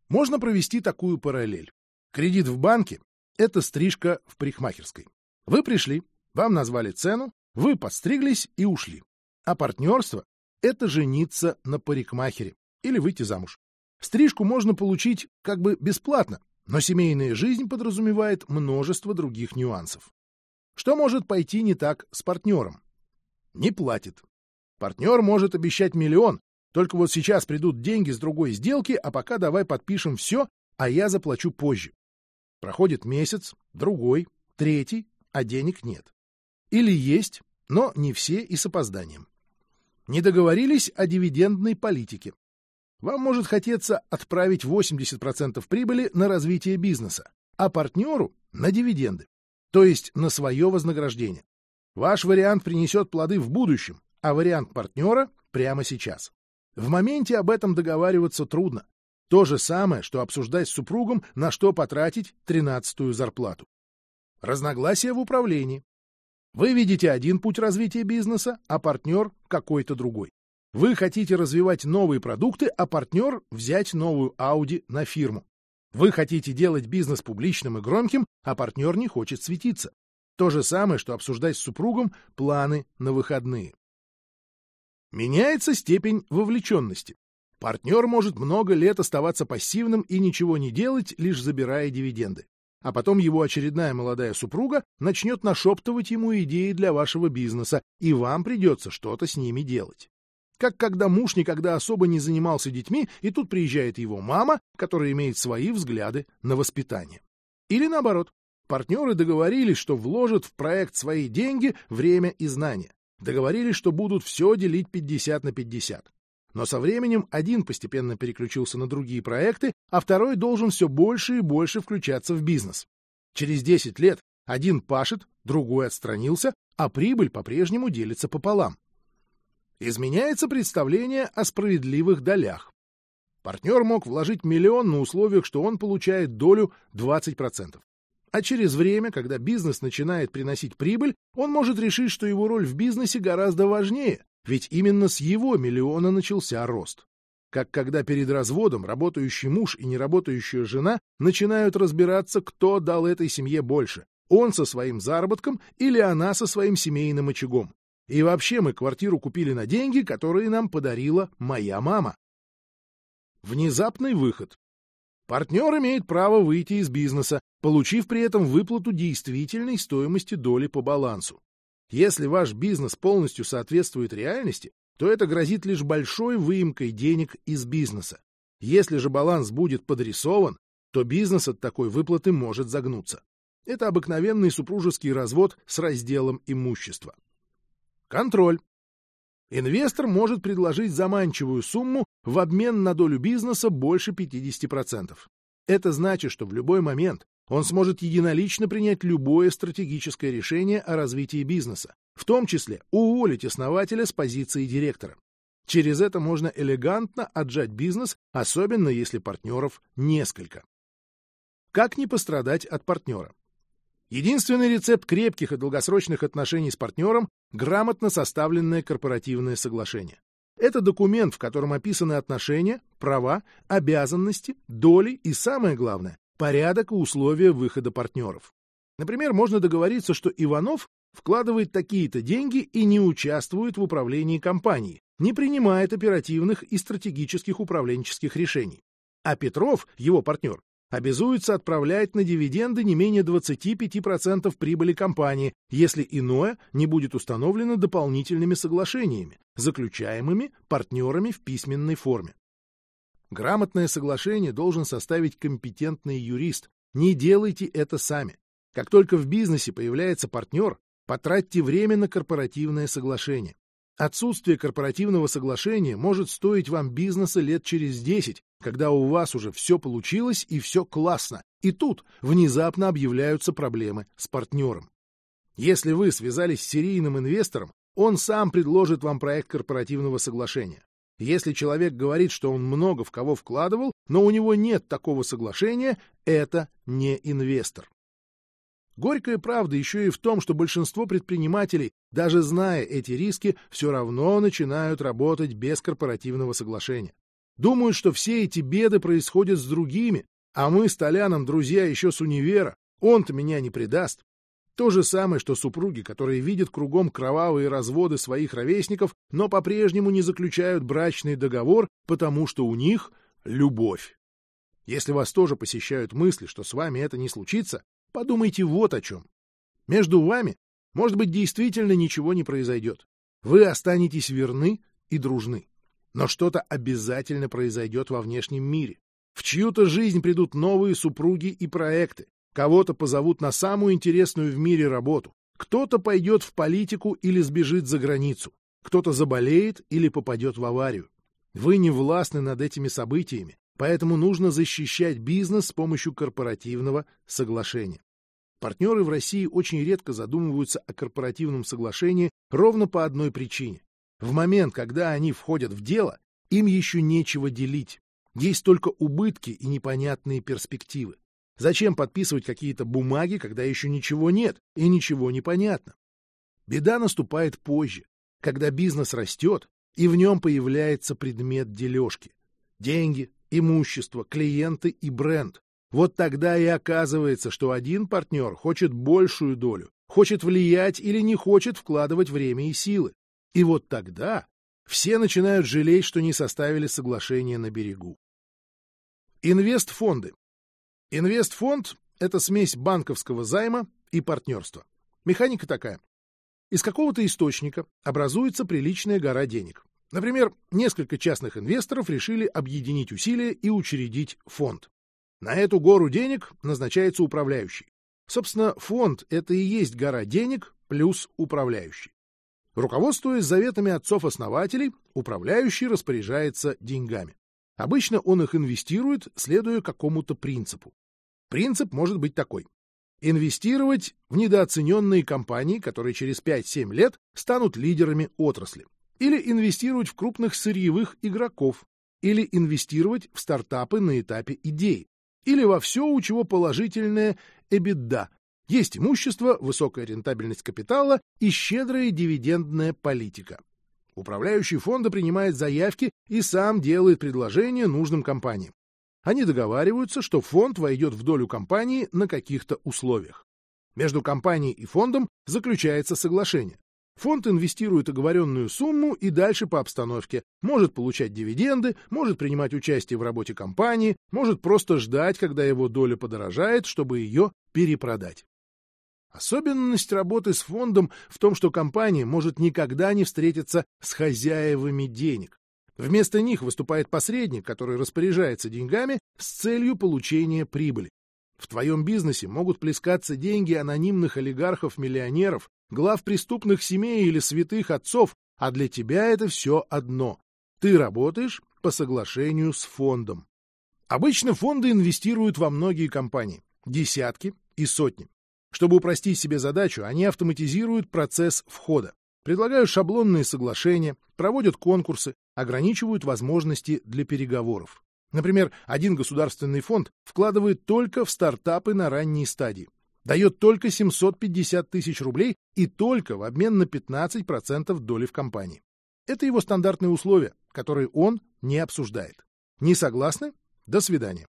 Speaker 1: Можно провести такую параллель. Кредит в банке — это стрижка в парикмахерской. Вы пришли, вам назвали цену, вы подстриглись и ушли. А партнерство — это жениться на парикмахере или выйти замуж. Стрижку можно получить как бы бесплатно, но семейная жизнь подразумевает множество других нюансов. Что может пойти не так с партнером? Не платит. Партнер может обещать миллион, только вот сейчас придут деньги с другой сделки, а пока давай подпишем все, а я заплачу позже. Проходит месяц, другой, третий, а денег нет. Или есть, но не все и с опозданием. Не договорились о дивидендной политике. Вам может хотеться отправить 80% прибыли на развитие бизнеса, а партнеру — на дивиденды, то есть на свое вознаграждение. Ваш вариант принесет плоды в будущем, а вариант партнера — прямо сейчас. В моменте об этом договариваться трудно. То же самое, что обсуждать с супругом, на что потратить тринадцатую зарплату. Разногласия в управлении. Вы видите один путь развития бизнеса, а партнер — какой-то другой. Вы хотите развивать новые продукты, а партнер — взять новую Audi на фирму. Вы хотите делать бизнес публичным и громким, а партнер не хочет светиться. То же самое, что обсуждать с супругом планы на выходные. Меняется степень вовлеченности. Партнер может много лет оставаться пассивным и ничего не делать, лишь забирая дивиденды. А потом его очередная молодая супруга начнет нашептывать ему идеи для вашего бизнеса, и вам придется что-то с ними делать. Как когда муж никогда особо не занимался детьми, и тут приезжает его мама, которая имеет свои взгляды на воспитание. Или наоборот, партнеры договорились, что вложат в проект свои деньги, время и знания. Договорились, что будут все делить 50 на 50. Но со временем один постепенно переключился на другие проекты, а второй должен все больше и больше включаться в бизнес. Через 10 лет один пашет, другой отстранился, а прибыль по-прежнему делится пополам. Изменяется представление о справедливых долях. Партнер мог вложить миллион на условиях, что он получает долю 20%. А через время, когда бизнес начинает приносить прибыль, он может решить, что его роль в бизнесе гораздо важнее, ведь именно с его миллиона начался рост. Как когда перед разводом работающий муж и неработающая жена начинают разбираться, кто дал этой семье больше, он со своим заработком или она со своим семейным очагом. И вообще мы квартиру купили на деньги, которые нам подарила моя мама. Внезапный выход. Партнер имеет право выйти из бизнеса, получив при этом выплату действительной стоимости доли по балансу. Если ваш бизнес полностью соответствует реальности, то это грозит лишь большой выемкой денег из бизнеса. Если же баланс будет подрисован, то бизнес от такой выплаты может загнуться. Это обыкновенный супружеский развод с разделом имущества. Контроль. Инвестор может предложить заманчивую сумму в обмен на долю бизнеса больше 50%. Это значит, что в любой момент он сможет единолично принять любое стратегическое решение о развитии бизнеса, в том числе уволить основателя с позиции директора. Через это можно элегантно отжать бизнес, особенно если партнеров несколько. Как не пострадать от партнера? Единственный рецепт крепких и долгосрочных отношений с партнером – грамотно составленное корпоративное соглашение. Это документ, в котором описаны отношения, права, обязанности, доли и, самое главное, порядок и условия выхода партнеров. Например, можно договориться, что Иванов вкладывает такие-то деньги и не участвует в управлении компанией, не принимает оперативных и стратегических управленческих решений. А Петров, его партнер, обязуется отправлять на дивиденды не менее 25% прибыли компании, если иное не будет установлено дополнительными соглашениями, заключаемыми партнерами в письменной форме. Грамотное соглашение должен составить компетентный юрист. Не делайте это сами. Как только в бизнесе появляется партнер, потратьте время на корпоративное соглашение. Отсутствие корпоративного соглашения может стоить вам бизнеса лет через 10, когда у вас уже все получилось и все классно, и тут внезапно объявляются проблемы с партнером. Если вы связались с серийным инвестором, он сам предложит вам проект корпоративного соглашения. Если человек говорит, что он много в кого вкладывал, но у него нет такого соглашения, это не инвестор. Горькая правда еще и в том, что большинство предпринимателей, даже зная эти риски, все равно начинают работать без корпоративного соглашения. Думают, что все эти беды происходят с другими, а мы с Толяном друзья еще с универа, он-то меня не предаст. То же самое, что супруги, которые видят кругом кровавые разводы своих ровесников, но по-прежнему не заключают брачный договор, потому что у них любовь. Если вас тоже посещают мысли, что с вами это не случится, Подумайте вот о чем. Между вами, может быть, действительно ничего не произойдет. Вы останетесь верны и дружны. Но что-то обязательно произойдет во внешнем мире. В чью-то жизнь придут новые супруги и проекты. Кого-то позовут на самую интересную в мире работу. Кто-то пойдет в политику или сбежит за границу. Кто-то заболеет или попадет в аварию. Вы не властны над этими событиями, поэтому нужно защищать бизнес с помощью корпоративного соглашения. Партнеры в России очень редко задумываются о корпоративном соглашении ровно по одной причине. В момент, когда они входят в дело, им еще нечего делить. Есть только убытки и непонятные перспективы. Зачем подписывать какие-то бумаги, когда еще ничего нет и ничего не понятно? Беда наступает позже, когда бизнес растет, и в нем появляется предмет дележки. Деньги, имущество, клиенты и бренд. Вот тогда и оказывается, что один партнер хочет большую долю, хочет влиять или не хочет вкладывать время и силы. И вот тогда все начинают жалеть, что не составили соглашение на берегу. Инвестфонды. Инвестфонд — это смесь банковского займа и партнерства. Механика такая. Из какого-то источника образуется приличная гора денег. Например, несколько частных инвесторов решили объединить усилия и учредить фонд. На эту гору денег назначается управляющий. Собственно, фонд — это и есть гора денег плюс управляющий. Руководствуясь заветами отцов-основателей, управляющий распоряжается деньгами. Обычно он их инвестирует, следуя какому-то принципу. Принцип может быть такой. Инвестировать в недооцененные компании, которые через 5-7 лет станут лидерами отрасли. Или инвестировать в крупных сырьевых игроков. Или инвестировать в стартапы на этапе идеи. Или во все, у чего положительное EBITDA есть имущество, высокая рентабельность капитала и щедрая дивидендная политика. Управляющий фонда принимает заявки и сам делает предложения нужным компаниям. Они договариваются, что фонд войдет в долю компании на каких-то условиях. Между компанией и фондом заключается соглашение. Фонд инвестирует оговоренную сумму и дальше по обстановке. Может получать дивиденды, может принимать участие в работе компании, может просто ждать, когда его доля подорожает, чтобы ее перепродать. Особенность работы с фондом в том, что компания может никогда не встретиться с хозяевами денег. Вместо них выступает посредник, который распоряжается деньгами с целью получения прибыли. В твоем бизнесе могут плескаться деньги анонимных олигархов-миллионеров, глав преступных семей или святых отцов, а для тебя это все одно. Ты работаешь по соглашению с фондом. Обычно фонды инвестируют во многие компании, десятки и сотни. Чтобы упростить себе задачу, они автоматизируют процесс входа, предлагают шаблонные соглашения, проводят конкурсы, ограничивают возможности для переговоров. Например, один государственный фонд вкладывает только в стартапы на ранней стадии, дает только 750 тысяч рублей и только в обмен на 15% доли в компании. Это его стандартные условия, которые он не обсуждает. Не согласны? До свидания.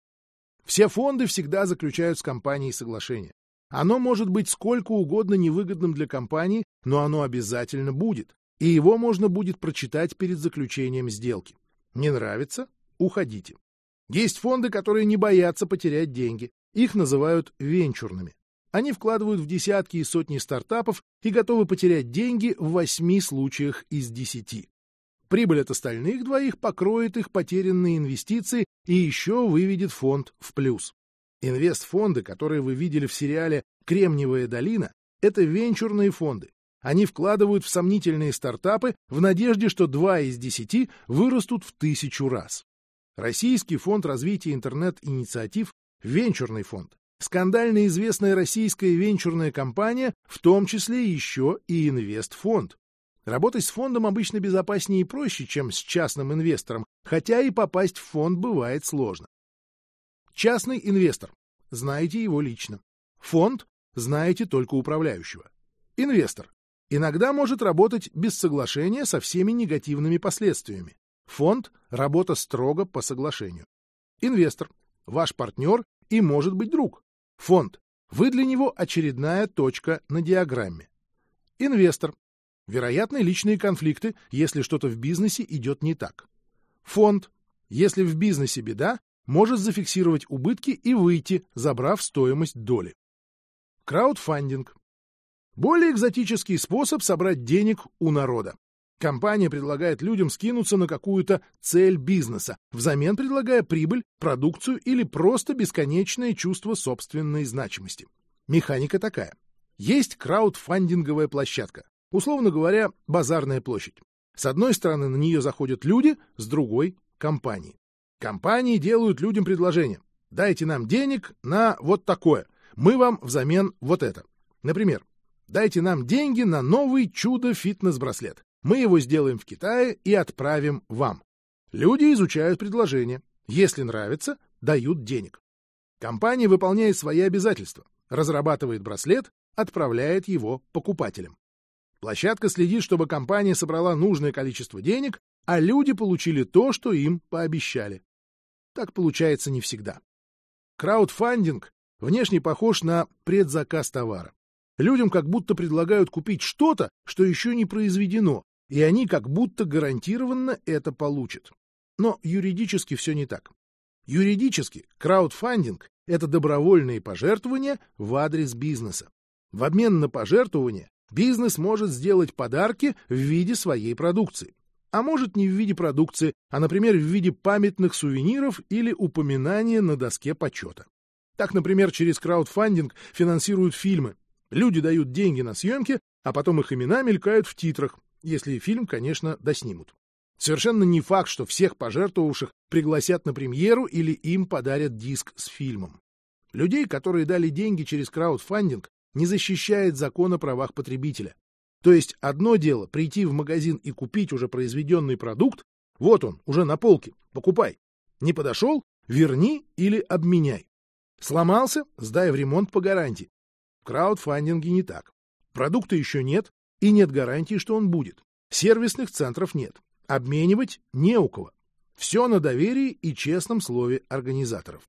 Speaker 1: Все фонды всегда заключают с компанией соглашение. Оно может быть сколько угодно невыгодным для компании, но оно обязательно будет, и его можно будет прочитать перед заключением сделки. Не нравится? Уходите. Есть фонды, которые не боятся потерять деньги. Их называют венчурными. Они вкладывают в десятки и сотни стартапов и готовы потерять деньги в восьми случаях из десяти. Прибыль от остальных двоих покроет их потерянные инвестиции и еще выведет фонд в плюс. Инвестфонды, которые вы видели в сериале «Кремниевая долина», это венчурные фонды. Они вкладывают в сомнительные стартапы в надежде, что два из десяти вырастут в тысячу раз. Российский фонд развития интернет-инициатив – венчурный фонд. Скандально известная российская венчурная компания, в том числе еще и инвестфонд. Работать с фондом обычно безопаснее и проще, чем с частным инвестором, хотя и попасть в фонд бывает сложно. Частный инвестор. Знаете его лично. Фонд. Знаете только управляющего. Инвестор. Иногда может работать без соглашения со всеми негативными последствиями. Фонд – работа строго по соглашению. Инвестор – ваш партнер и может быть друг. Фонд – вы для него очередная точка на диаграмме. Инвестор – вероятны личные конфликты, если что-то в бизнесе идет не так. Фонд – если в бизнесе беда, может зафиксировать убытки и выйти, забрав стоимость доли. Краудфандинг. Более экзотический способ собрать денег у народа. Компания предлагает людям скинуться на какую-то цель бизнеса, взамен предлагая прибыль, продукцию или просто бесконечное чувство собственной значимости. Механика такая. Есть краудфандинговая площадка, условно говоря, базарная площадь. С одной стороны на нее заходят люди, с другой — компании. Компании делают людям предложение. Дайте нам денег на вот такое. мы вам взамен вот это. Например, дайте нам деньги на новый чудо-фитнес-браслет. Мы его сделаем в Китае и отправим вам. Люди изучают предложение. Если нравится, дают денег. Компания выполняет свои обязательства, разрабатывает браслет, отправляет его покупателям. Площадка следит, чтобы компания собрала нужное количество денег, а люди получили то, что им пообещали. Так получается не всегда. Краудфандинг внешне похож на предзаказ товара. Людям как будто предлагают купить что-то, что еще не произведено, и они как будто гарантированно это получат. Но юридически все не так. Юридически краудфандинг — это добровольные пожертвования в адрес бизнеса. В обмен на пожертвования бизнес может сделать подарки в виде своей продукции. А может не в виде продукции, а, например, в виде памятных сувениров или упоминания на доске почета. Так, например, через краудфандинг финансируют фильмы. Люди дают деньги на съемки, а потом их имена мелькают в титрах, если фильм, конечно, доснимут. Совершенно не факт, что всех пожертвовавших пригласят на премьеру или им подарят диск с фильмом. Людей, которые дали деньги через краудфандинг, не защищает закон о правах потребителя. То есть одно дело прийти в магазин и купить уже произведенный продукт, вот он, уже на полке, покупай. Не подошел — верни или обменяй. Сломался — сдай в ремонт по гарантии. В краудфандинге не так. Продукта еще нет, и нет гарантии, что он будет. Сервисных центров нет. Обменивать не у кого. Все на доверии и честном слове организаторов.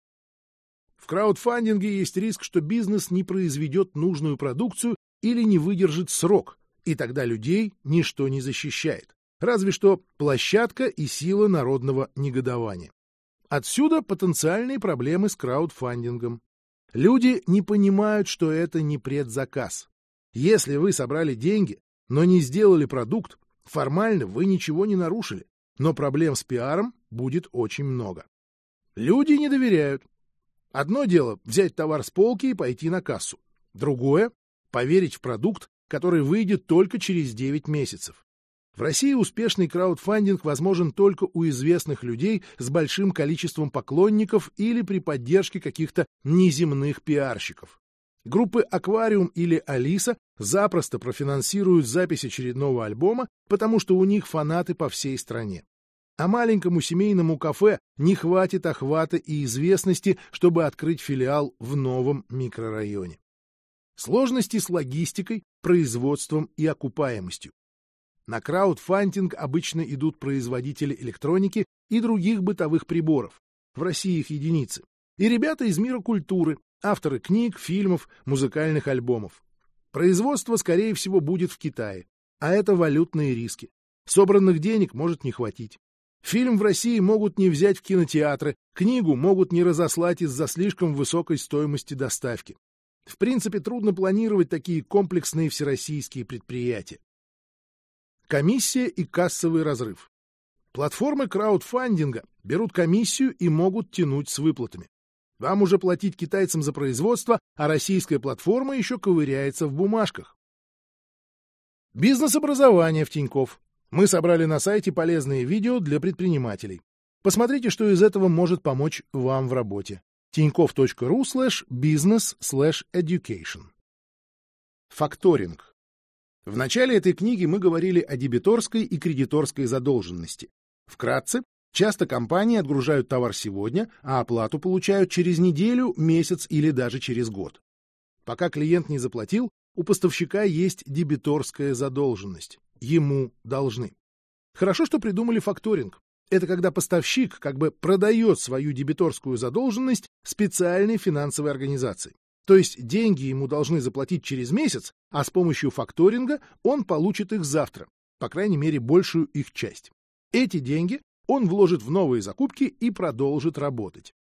Speaker 1: В краудфандинге есть риск, что бизнес не произведет нужную продукцию или не выдержит срок, и тогда людей ничто не защищает. Разве что площадка и сила народного негодования. Отсюда потенциальные проблемы с краудфандингом. Люди не понимают, что это не предзаказ. Если вы собрали деньги, но не сделали продукт, формально вы ничего не нарушили, но проблем с пиаром будет очень много. Люди не доверяют. Одно дело — взять товар с полки и пойти на кассу. Другое — поверить в продукт, который выйдет только через 9 месяцев. В России успешный краудфандинг возможен только у известных людей с большим количеством поклонников или при поддержке каких-то неземных пиарщиков. Группы «Аквариум» или «Алиса» запросто профинансируют запись очередного альбома, потому что у них фанаты по всей стране. А маленькому семейному кафе не хватит охвата и известности, чтобы открыть филиал в новом микрорайоне. Сложности с логистикой, производством и окупаемостью. На краудфандинг обычно идут производители электроники и других бытовых приборов. В России их единицы. И ребята из мира культуры, авторы книг, фильмов, музыкальных альбомов. Производство, скорее всего, будет в Китае, а это валютные риски. Собранных денег может не хватить. Фильм в России могут не взять в кинотеатры, книгу могут не разослать из-за слишком высокой стоимости доставки. В принципе, трудно планировать такие комплексные всероссийские предприятия. Комиссия и кассовый разрыв. Платформы краудфандинга берут комиссию и могут тянуть с выплатами. Вам уже платить китайцам за производство, а российская платформа еще ковыряется в бумажках. Бизнес-образование в Тинькофф. Мы собрали на сайте полезные видео для предпринимателей. Посмотрите, что из этого может помочь вам в работе. tinkoff.ru slash business slash education. Факторинг. В начале этой книги мы говорили о дебиторской и кредиторской задолженности. Вкратце, Часто компании отгружают товар сегодня, а оплату получают через неделю, месяц или даже через год. Пока клиент не заплатил, у поставщика есть дебиторская задолженность. Ему должны. Хорошо, что придумали факторинг. Это когда поставщик как бы продает свою дебиторскую задолженность специальной финансовой организации. То есть деньги ему должны заплатить через месяц, а с помощью факторинга он получит их завтра, по крайней мере, большую их часть. Эти деньги он вложит в новые закупки и продолжит работать.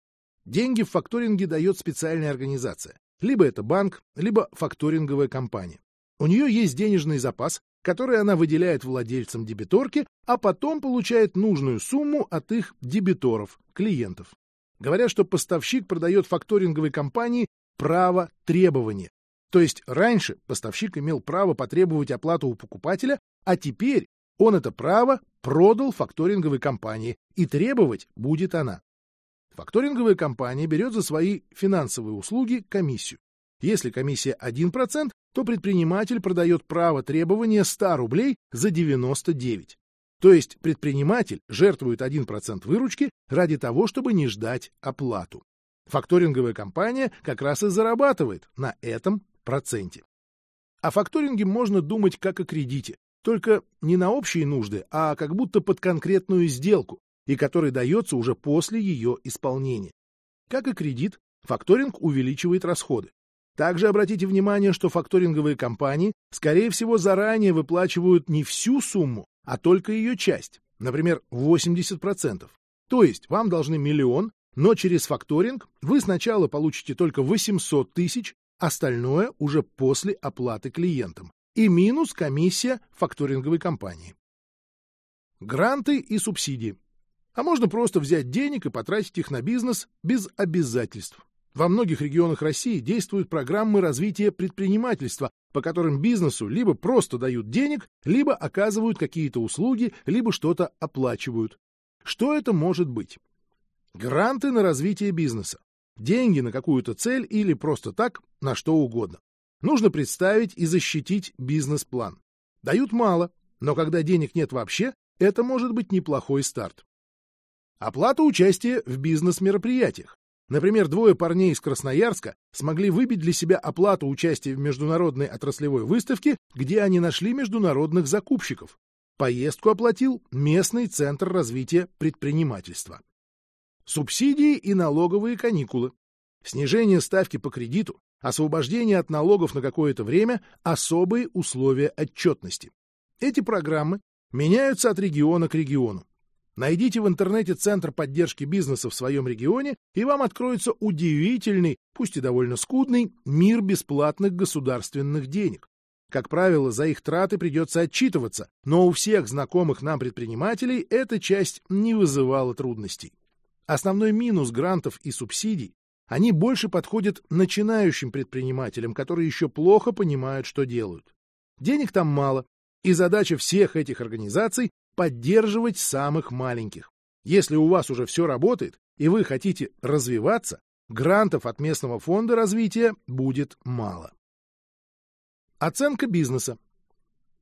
Speaker 1: Деньги в факторинге дает специальная организация. Либо это банк, либо факторинговая компания. У нее есть денежный запас, который она выделяет владельцам дебиторки, а потом получает нужную сумму от их дебиторов, клиентов. Говорят, что поставщик продает факторинговой компании право требования. То есть раньше поставщик имел право потребовать оплату у покупателя, а теперь он это право продал факторинговой компании, и требовать будет она. Факторинговая компания берет за свои финансовые услуги комиссию. Если комиссия 1%, то предприниматель продает право требования 100 рублей за 99. То есть предприниматель жертвует 1% выручки ради того, чтобы не ждать оплату. Факторинговая компания как раз и зарабатывает на этом проценте. О факторинге можно думать как о кредите, только не на общие нужды, а как будто под конкретную сделку, и который дается уже после ее исполнения. Как и кредит, факторинг увеличивает расходы. Также обратите внимание, что факторинговые компании, скорее всего, заранее выплачивают не всю сумму, а только ее часть, например, 80%. То есть вам должны миллион, но через факторинг вы сначала получите только 800 тысяч, остальное уже после оплаты клиентам, и минус комиссия факторинговой компании. Гранты и субсидии. А можно просто взять денег и потратить их на бизнес без обязательств. Во многих регионах России действуют программы развития предпринимательства, по которым бизнесу либо просто дают денег, либо оказывают какие-то услуги, либо что-то оплачивают. Что это может быть? Гранты на развитие бизнеса. Деньги на какую-то цель или просто так, на что угодно. Нужно представить и защитить бизнес-план. Дают мало, но когда денег нет вообще, это может быть неплохой старт. Оплата участия в бизнес-мероприятиях. Например, двое парней из Красноярска смогли выбить для себя оплату участия в международной отраслевой выставке, где они нашли международных закупщиков. Поездку оплатил местный центр развития предпринимательства. Субсидии и налоговые каникулы. Снижение ставки по кредиту, освобождение от налогов на какое-то время, особые условия отчетности. Эти программы меняются от региона к региону. Найдите в интернете Центр поддержки бизнеса в своем регионе, и вам откроется удивительный, пусть и довольно скудный, мир бесплатных государственных денег. Как правило, за их траты придется отчитываться, но у всех знакомых нам предпринимателей эта часть не вызывала трудностей. Основной минус грантов и субсидий – они больше подходят начинающим предпринимателям, которые еще плохо понимают, что делают. Денег там мало, и задача всех этих организаций поддерживать самых маленьких. Если у вас уже все работает, и вы хотите развиваться, грантов от местного фонда развития будет мало. Оценка бизнеса.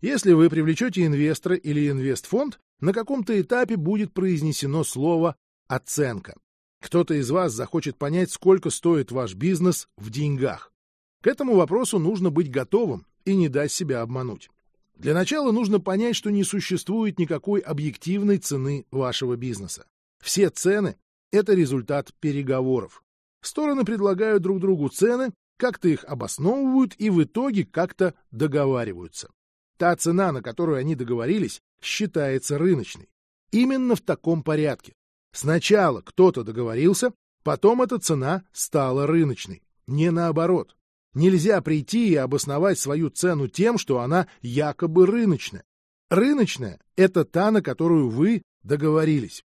Speaker 1: Если вы привлечете инвестора или инвестфонд, на каком-то этапе будет произнесено слово «оценка». Кто-то из вас захочет понять, сколько стоит ваш бизнес в деньгах. К этому вопросу нужно быть готовым и не дать себя обмануть. Для начала нужно понять, что не существует никакой объективной цены вашего бизнеса. Все цены – это результат переговоров. Стороны предлагают друг другу цены, как-то их обосновывают и в итоге как-то договариваются. Та цена, на которую они договорились, считается рыночной. Именно в таком порядке. Сначала кто-то договорился, потом эта цена стала рыночной. Не наоборот. Нельзя прийти и обосновать свою цену тем, что она якобы рыночная. Рыночная — это та, на которую вы договорились.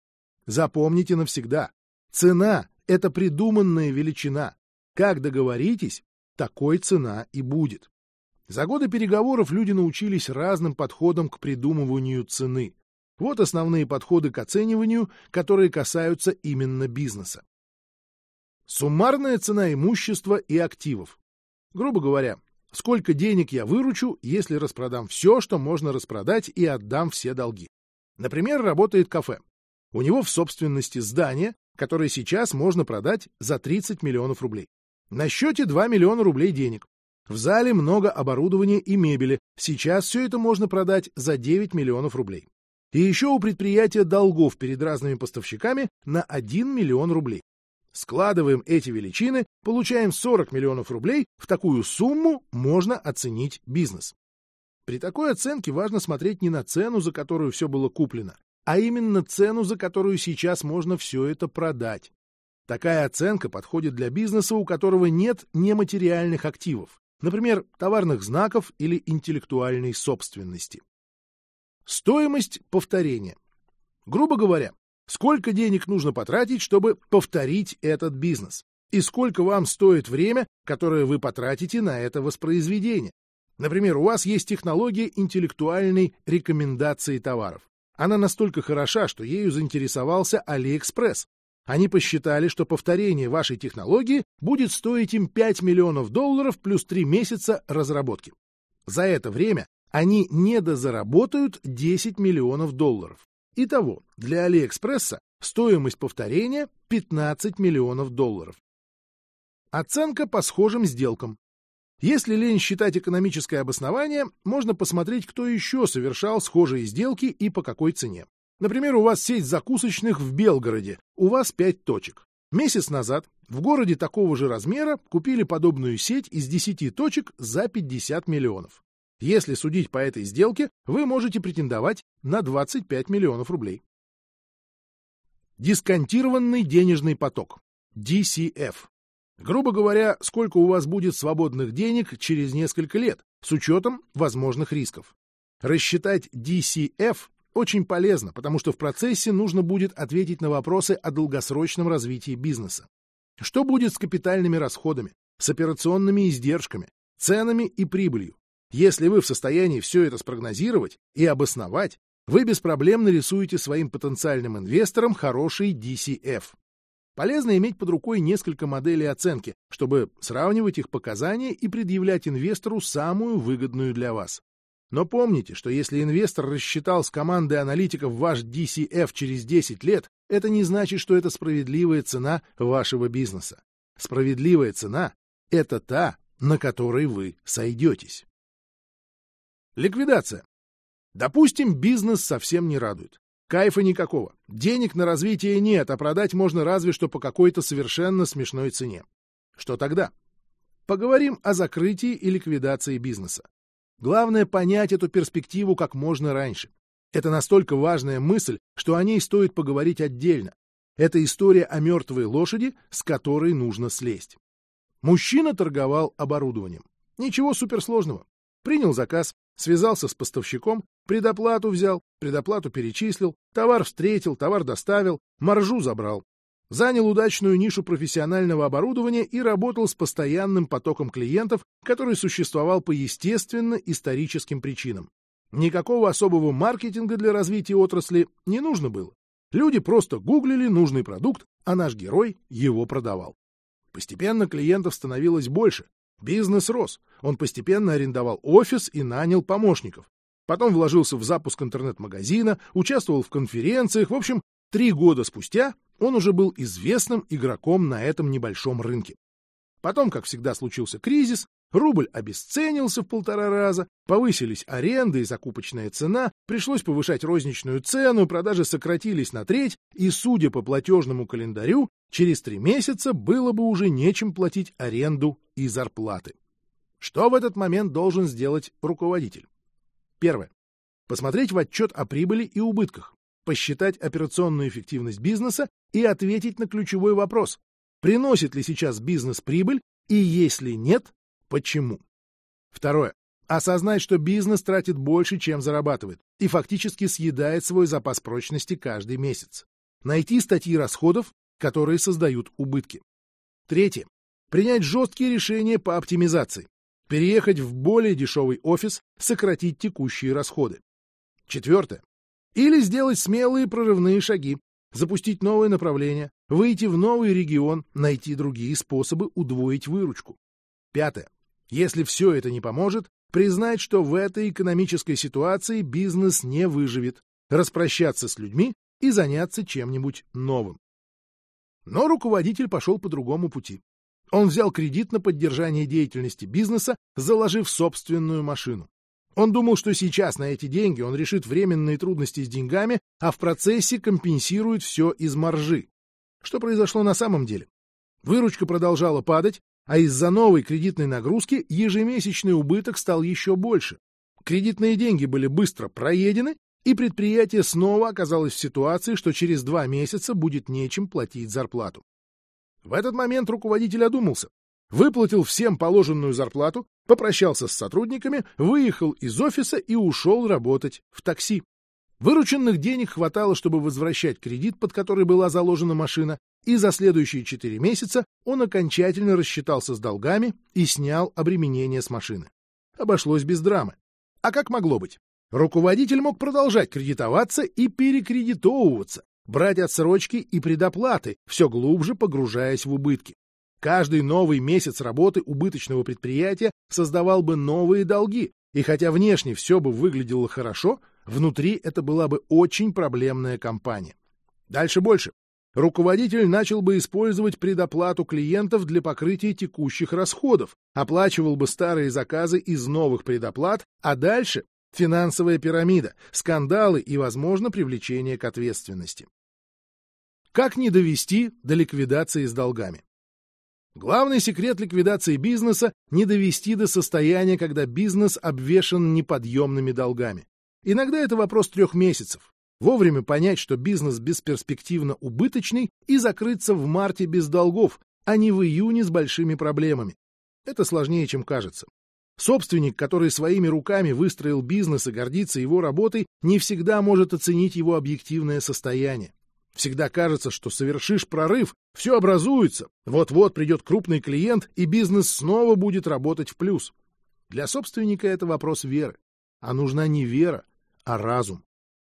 Speaker 1: Запомните навсегда. Цена — это придуманная величина. Как договоритесь, такой цена и будет. За годы переговоров люди научились разным подходам к придумыванию цены. Вот основные подходы к оцениванию, которые касаются именно бизнеса. Суммарная цена имущества и активов. Грубо говоря, сколько денег я выручу, если распродам все, что можно распродать, и отдам все долги. Например, работает кафе. У него в собственности здание, которое сейчас можно продать за 30 миллионов рублей. На счете 2 миллиона рублей денег. В зале много оборудования и мебели. Сейчас все это можно продать за 9 миллионов рублей. И еще у предприятия долгов перед разными поставщиками на 1 миллион рублей. Складываем эти величины, получаем 40 миллионов рублей, в такую сумму можно оценить бизнес. При такой оценке важно смотреть не на цену, за которую все было куплено, а именно цену, за которую сейчас можно все это продать. Такая оценка подходит для бизнеса, у которого нет нематериальных активов, например, товарных знаков или интеллектуальной собственности. Стоимость повторения. Грубо говоря, Сколько денег нужно потратить, чтобы повторить этот бизнес? И сколько вам стоит время, которое вы потратите на это воспроизведение? Например, у вас есть технология интеллектуальной рекомендации товаров. Она настолько хороша, что ею заинтересовался AliExpress. Они посчитали, что повторение вашей технологии будет стоить им 5 миллионов долларов плюс 3 месяца разработки. За это время они недозаработают 10 миллионов долларов. Итого, для Алиэкспресса стоимость повторения 15 миллионов долларов. Оценка по схожим сделкам. Если лень считать экономическое обоснование, можно посмотреть, кто еще совершал схожие сделки и по какой цене. Например, у вас сеть закусочных в Белгороде, у вас 5 точек. Месяц назад в городе такого же размера купили подобную сеть из 10 точек за 50 миллионов. Если судить по этой сделке, вы можете претендовать на 25 миллионов рублей. Дисконтированный денежный поток. DCF. Грубо говоря, сколько у вас будет свободных денег через несколько лет, с учетом возможных рисков. Рассчитать DCF очень полезно, потому что в процессе нужно будет ответить на вопросы о долгосрочном развитии бизнеса. Что будет с капитальными расходами, с операционными издержками, ценами и прибылью? Если вы в состоянии все это спрогнозировать и обосновать, вы без проблем нарисуете своим потенциальным инвесторам хороший DCF. Полезно иметь под рукой несколько моделей оценки, чтобы сравнивать их показания и предъявлять инвестору самую выгодную для вас. Но помните, что если инвестор рассчитал с командой аналитиков ваш DCF через 10 лет, это не значит, что это справедливая цена вашего бизнеса. Справедливая цена — это та, на которой вы сойдетесь. Ликвидация. Допустим, бизнес совсем не радует. Кайфа никакого. Денег на развитие нет, а продать можно разве что по какой-то совершенно смешной цене. Что тогда? Поговорим о закрытии и ликвидации бизнеса. Главное понять эту перспективу как можно раньше. Это настолько важная мысль, что о ней стоит поговорить отдельно. Это история о мертвой лошади, с которой нужно слезть. Мужчина торговал оборудованием. Ничего суперсложного. Принял заказ, связался с поставщиком, предоплату взял, предоплату перечислил, товар встретил, товар доставил, маржу забрал. Занял удачную нишу профессионального оборудования и работал с постоянным потоком клиентов, который существовал по естественно-историческим причинам. Никакого особого маркетинга для развития отрасли не нужно было. Люди просто гуглили нужный продукт, а наш герой его продавал. Постепенно клиентов становилось больше, Бизнес рос. Он постепенно арендовал офис и нанял помощников. Потом вложился в запуск интернет-магазина, участвовал в конференциях. В общем, три года спустя он уже был известным игроком на этом небольшом рынке. Потом, как всегда, случился кризис, рубль обесценился в полтора раза, повысились аренды и закупочная цена, пришлось повышать розничную цену, продажи сократились на треть, и, судя по платежному календарю, через три месяца было бы уже нечем платить аренду и зарплаты. Что в этот момент должен сделать руководитель? Первое. Посмотреть в отчет о прибыли и убытках, посчитать операционную эффективность бизнеса и ответить на ключевой вопрос. Приносит ли сейчас бизнес прибыль и если нет, почему? Второе. Осознать, что бизнес тратит больше, чем зарабатывает, и фактически съедает свой запас прочности каждый месяц. Найти статьи расходов которые создают убытки. Третье. Принять жесткие решения по оптимизации. Переехать в более дешевый офис, сократить текущие расходы. Четвертое. Или сделать смелые прорывные шаги, запустить новое направление, выйти в новый регион, найти другие способы удвоить выручку. Пятое. Если все это не поможет, признать, что в этой экономической ситуации бизнес не выживет, распрощаться с людьми и заняться чем-нибудь новым. Но руководитель пошел по другому пути. Он взял кредит на поддержание деятельности бизнеса, заложив собственную машину. Он думал, что сейчас на эти деньги он решит временные трудности с деньгами, а в процессе компенсирует все из маржи. Что произошло на самом деле? Выручка продолжала падать, а из-за новой кредитной нагрузки ежемесячный убыток стал еще больше. Кредитные деньги были быстро проедены, и предприятие снова оказалось в ситуации, что через два месяца будет нечем платить зарплату. В этот момент руководитель одумался, выплатил всем положенную зарплату, попрощался с сотрудниками, выехал из офиса и ушел работать в такси. Вырученных денег хватало, чтобы возвращать кредит, под который была заложена машина, и за следующие четыре месяца он окончательно рассчитался с долгами и снял обременение с машины. Обошлось без драмы. А как могло быть? Руководитель мог продолжать кредитоваться и перекредитовываться, брать отсрочки и предоплаты, все глубже погружаясь в убытки. Каждый новый месяц работы убыточного предприятия создавал бы новые долги, и хотя внешне все бы выглядело хорошо, внутри это была бы очень проблемная компания. Дальше больше. Руководитель начал бы использовать предоплату клиентов для покрытия текущих расходов, оплачивал бы старые заказы из новых предоплат, а дальше финансовая пирамида, скандалы и, возможно, привлечение к ответственности. Как не довести до ликвидации с долгами? Главный секрет ликвидации бизнеса – не довести до состояния, когда бизнес обвешан неподъемными долгами. Иногда это вопрос трех месяцев. Вовремя понять, что бизнес бесперспективно убыточный и закрыться в марте без долгов, а не в июне с большими проблемами. Это сложнее, чем кажется. Собственник, который своими руками выстроил бизнес и гордится его работой, не всегда может оценить его объективное состояние. Всегда кажется, что совершишь прорыв, все образуется, вот-вот придет крупный клиент, и бизнес снова будет работать в плюс. Для собственника это вопрос веры. А нужна не вера, а разум.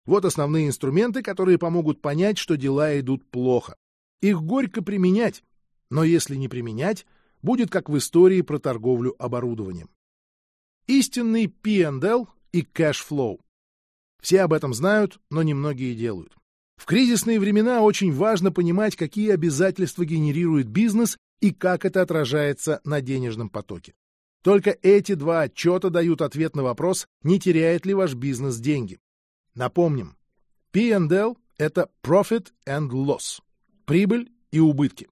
Speaker 1: Вот основные инструменты, которые помогут понять, что дела идут плохо. Их горько применять, но если не применять, будет как в истории про торговлю оборудованием. Истинный P&L и cash flow. Все об этом знают, но немногие делают. В кризисные времена очень важно понимать, какие обязательства генерирует бизнес и как это отражается на денежном потоке. Только эти два отчета дают ответ на вопрос, не теряет ли ваш бизнес деньги. Напомним, P&L — это Profit and Loss, прибыль и убытки.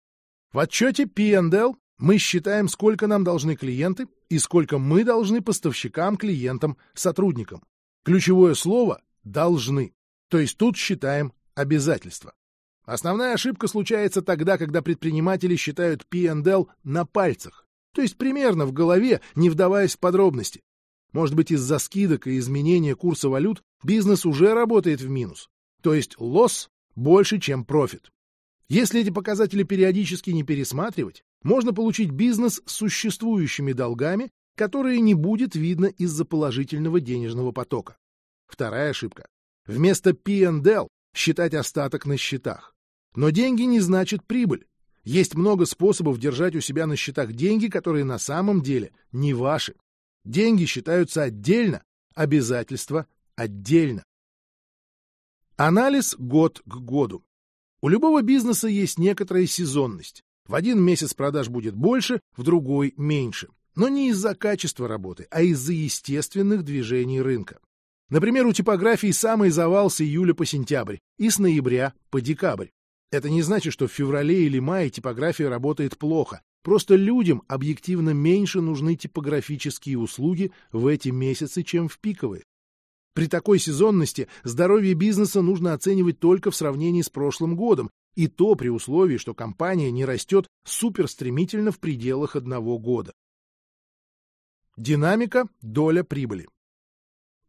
Speaker 1: В отчете P&L мы считаем, сколько нам должны клиенты и сколько мы должны поставщикам, клиентам, сотрудникам. Ключевое слово «должны», то есть тут считаем обязательства. Основная ошибка случается тогда, когда предприниматели считают P&L на пальцах, то есть примерно в голове, не вдаваясь в подробности. Может быть, из-за скидок и изменения курса валют бизнес уже работает в минус, то есть лосс больше, чем профит. Если эти показатели периодически не пересматривать, можно получить бизнес с существующими долгами, которые не будет видно из-за положительного денежного потока. Вторая ошибка. Вместо P&L считать остаток на счетах. Но деньги не значит прибыль. Есть много способов держать у себя на счетах деньги, которые на самом деле не ваши. Деньги считаются отдельно, обязательства отдельно. Анализ год к году. У любого бизнеса есть некоторая сезонность. В один месяц продаж будет больше, в другой — меньше. Но не из-за качества работы, а из-за естественных движений рынка. Например, у типографии самый завал с июля по сентябрь и с ноября по декабрь. Это не значит, что в феврале или мае типография работает плохо. Просто людям объективно меньше нужны типографические услуги в эти месяцы, чем в пиковые. При такой сезонности здоровье бизнеса нужно оценивать только в сравнении с прошлым годом, и то при условии, что компания не растет суперстремительно в пределах одного года. Динамика, доля прибыли.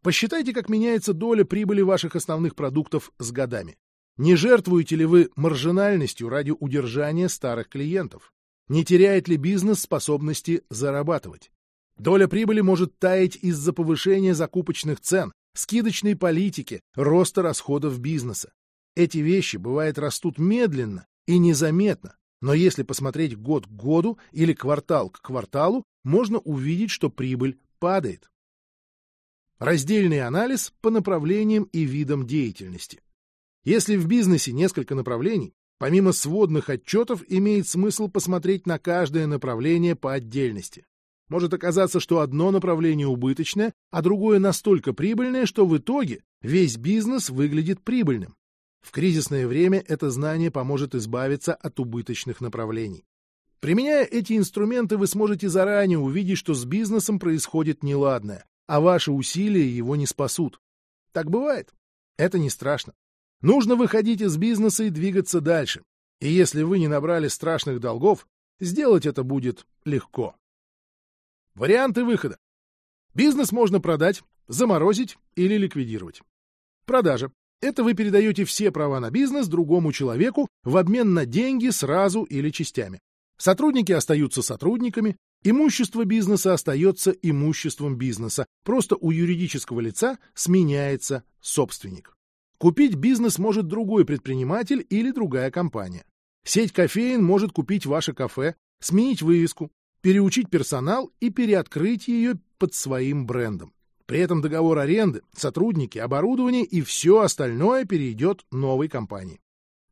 Speaker 1: Посчитайте, как меняется доля прибыли ваших основных продуктов с годами. Не жертвуете ли вы маржинальностью ради удержания старых клиентов? Не теряет ли бизнес способности зарабатывать? Доля прибыли может таять из-за повышения закупочных цен, скидочной политики, роста расходов бизнеса. Эти вещи, бывает, растут медленно и незаметно, но если посмотреть год к году или квартал к кварталу, можно увидеть, что прибыль падает. Раздельный анализ по направлениям и видам деятельности. Если в бизнесе несколько направлений, помимо сводных отчетов имеет смысл посмотреть на каждое направление по отдельности. Может оказаться, что одно направление убыточное, а другое настолько прибыльное, что в итоге весь бизнес выглядит прибыльным. В кризисное время это знание поможет избавиться от убыточных направлений. Применяя эти инструменты, вы сможете заранее увидеть, что с бизнесом происходит неладное, а ваши усилия его не спасут. Так бывает. Это не страшно. Нужно выходить из бизнеса и двигаться дальше. И если вы не набрали страшных долгов, сделать это будет легко. Варианты выхода. Бизнес можно продать, заморозить или ликвидировать. Продажа. Это вы передаете все права на бизнес другому человеку в обмен на деньги сразу или частями. Сотрудники остаются сотрудниками, Имущество бизнеса остается имуществом бизнеса, просто у юридического лица сменяется собственник. Купить бизнес может другой предприниматель или другая компания. Сеть кофеин может купить ваше кафе, сменить вывеску, переучить персонал и переоткрыть ее под своим брендом. При этом договор аренды, сотрудники, оборудование и все остальное перейдет новой компании.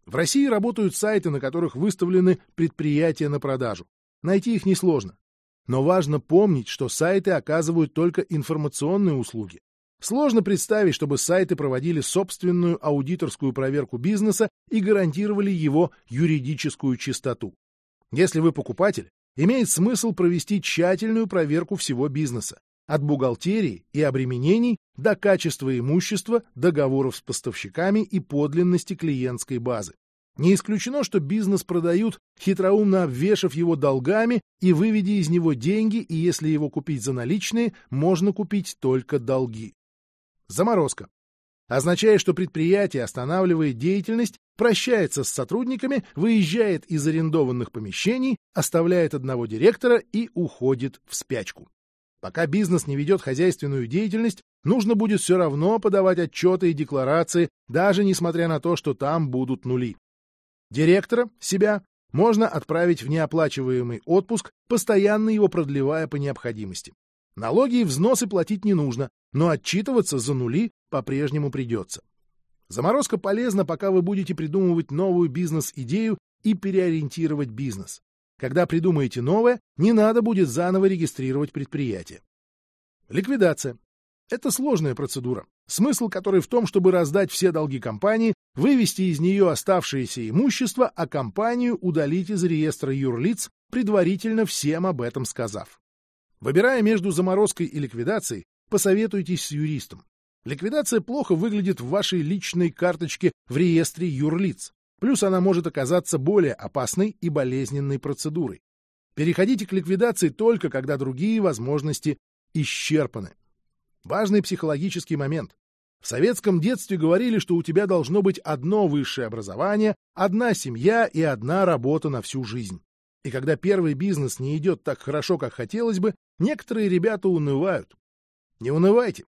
Speaker 1: В России работают сайты, на которых выставлены предприятия на продажу. Найти их несложно. Но важно помнить, что сайты оказывают только информационные услуги. Сложно представить, чтобы сайты проводили собственную аудиторскую проверку бизнеса и гарантировали его юридическую чистоту. Если вы покупатель, имеет смысл провести тщательную проверку всего бизнеса, от бухгалтерии и обременений до качества имущества, договоров с поставщиками и подлинности клиентской базы. Не исключено, что бизнес продают, хитроумно обвешав его долгами и выведя из него деньги, и если его купить за наличные, можно купить только долги. Заморозка. Означает, что предприятие останавливает деятельность, прощается с сотрудниками, выезжает из арендованных помещений, оставляет одного директора и уходит в спячку. Пока бизнес не ведет хозяйственную деятельность, нужно будет все равно подавать отчеты и декларации, даже несмотря на то, что там будут нули. Директора, себя, можно отправить в неоплачиваемый отпуск, постоянно его продлевая по необходимости. Налоги и взносы платить не нужно, но отчитываться за нули по-прежнему придется. Заморозка полезна, пока вы будете придумывать новую бизнес-идею и переориентировать бизнес. Когда придумаете новое, не надо будет заново регистрировать предприятие. Ликвидация. Это сложная процедура, смысл которой в том, чтобы раздать все долги компании, вывести из нее оставшееся имущество, а компанию удалить из реестра юрлиц, предварительно всем об этом сказав. Выбирая между заморозкой и ликвидацией, посоветуйтесь с юристом. Ликвидация плохо выглядит в вашей личной карточке в реестре юрлиц, плюс она может оказаться более опасной и болезненной процедурой. Переходите к ликвидации только когда другие возможности исчерпаны. Важный психологический момент. В советском детстве говорили, что у тебя должно быть одно высшее образование, одна семья и одна работа на всю жизнь. И когда первый бизнес не идет так хорошо, как хотелось бы, некоторые ребята унывают. Не унывайте.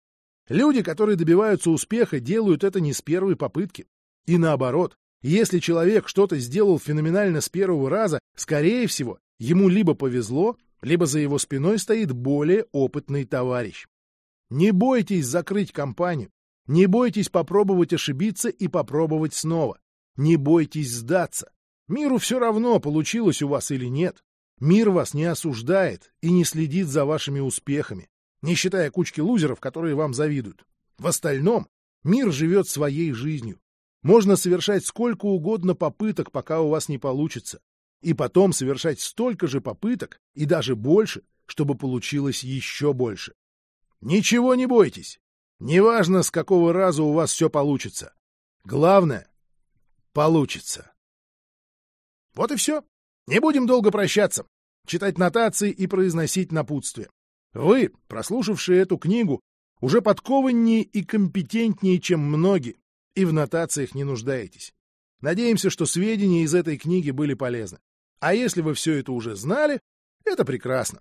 Speaker 1: Люди, которые добиваются успеха, делают это не с первой попытки. И наоборот, если человек что-то сделал феноменально с первого раза, скорее всего, ему либо повезло, либо за его спиной стоит более опытный товарищ. Не бойтесь закрыть компанию. Не бойтесь попробовать ошибиться и попробовать снова. Не бойтесь сдаться. Миру все равно, получилось у вас или нет. Мир вас не осуждает и не следит за вашими успехами, не считая кучки лузеров, которые вам завидуют. В остальном мир живет своей жизнью. Можно совершать сколько угодно попыток, пока у вас не получится, и потом совершать столько же попыток и даже больше, чтобы получилось еще больше. Ничего не бойтесь. Неважно, с какого раза у вас все получится. Главное — получится. Вот и все. Не будем долго прощаться, читать нотации и произносить напутствие. Вы, прослушавшие эту книгу, уже подкованнее и компетентнее, чем многие, и в нотациях не нуждаетесь. Надеемся, что сведения из этой книги были полезны. А если вы все это уже знали, это прекрасно.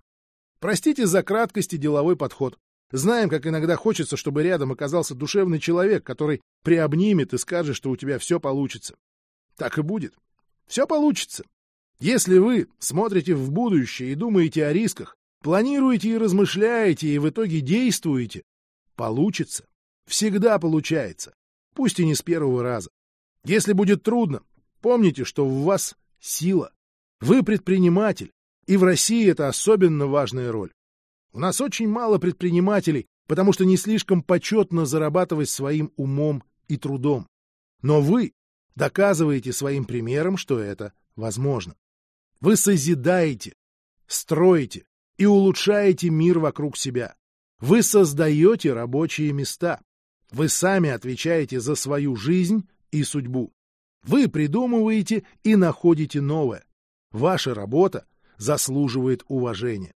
Speaker 1: Простите за краткость и деловой подход. Знаем, как иногда хочется, чтобы рядом оказался душевный человек, который приобнимет и скажет, что у тебя все получится. Так и будет. Все получится. Если вы смотрите в будущее и думаете о рисках, планируете и размышляете, и в итоге действуете, получится. Всегда получается. Пусть и не с первого раза. Если будет трудно, помните, что в вас сила. Вы предприниматель, и в России это особенно важная роль. У нас очень мало предпринимателей, потому что не слишком почетно зарабатывать своим умом и трудом. Но вы доказываете своим примером, что это возможно. Вы созидаете, строите и улучшаете мир вокруг себя. Вы создаете рабочие места. Вы сами отвечаете за свою жизнь и судьбу. Вы придумываете и находите новое. Ваша работа заслуживает уважения.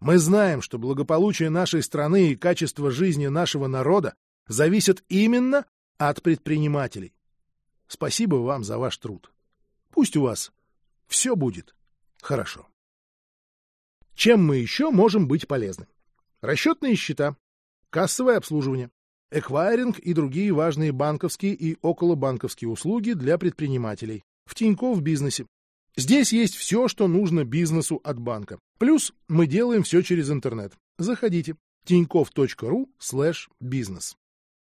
Speaker 1: Мы знаем, что благополучие нашей страны и качество жизни нашего народа зависят именно от предпринимателей. Спасибо вам за ваш труд. Пусть у вас все будет хорошо. Чем мы еще можем быть полезны? Расчетные счета, кассовое обслуживание, эквайринг и другие важные банковские и околобанковские услуги для предпринимателей в Тинькофф бизнесе. Здесь есть все, что нужно бизнесу от банка. Плюс мы делаем все через интернет. Заходите tinkoff.ru слэш бизнес.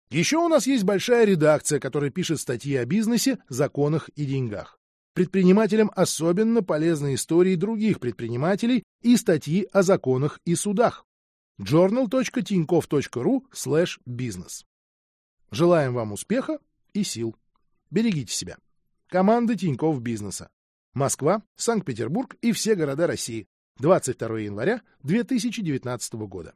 Speaker 1: Еще у нас есть большая редакция, которая пишет статьи о бизнесе, законах и деньгах. Предпринимателям особенно полезны истории других предпринимателей и статьи о законах и судах. journal.tinkoff.ru слэш бизнес. Желаем вам успеха и сил. Берегите себя. Команда Тинькофф Бизнеса. Москва, Санкт-Петербург и все города России. 22 января 2019 года.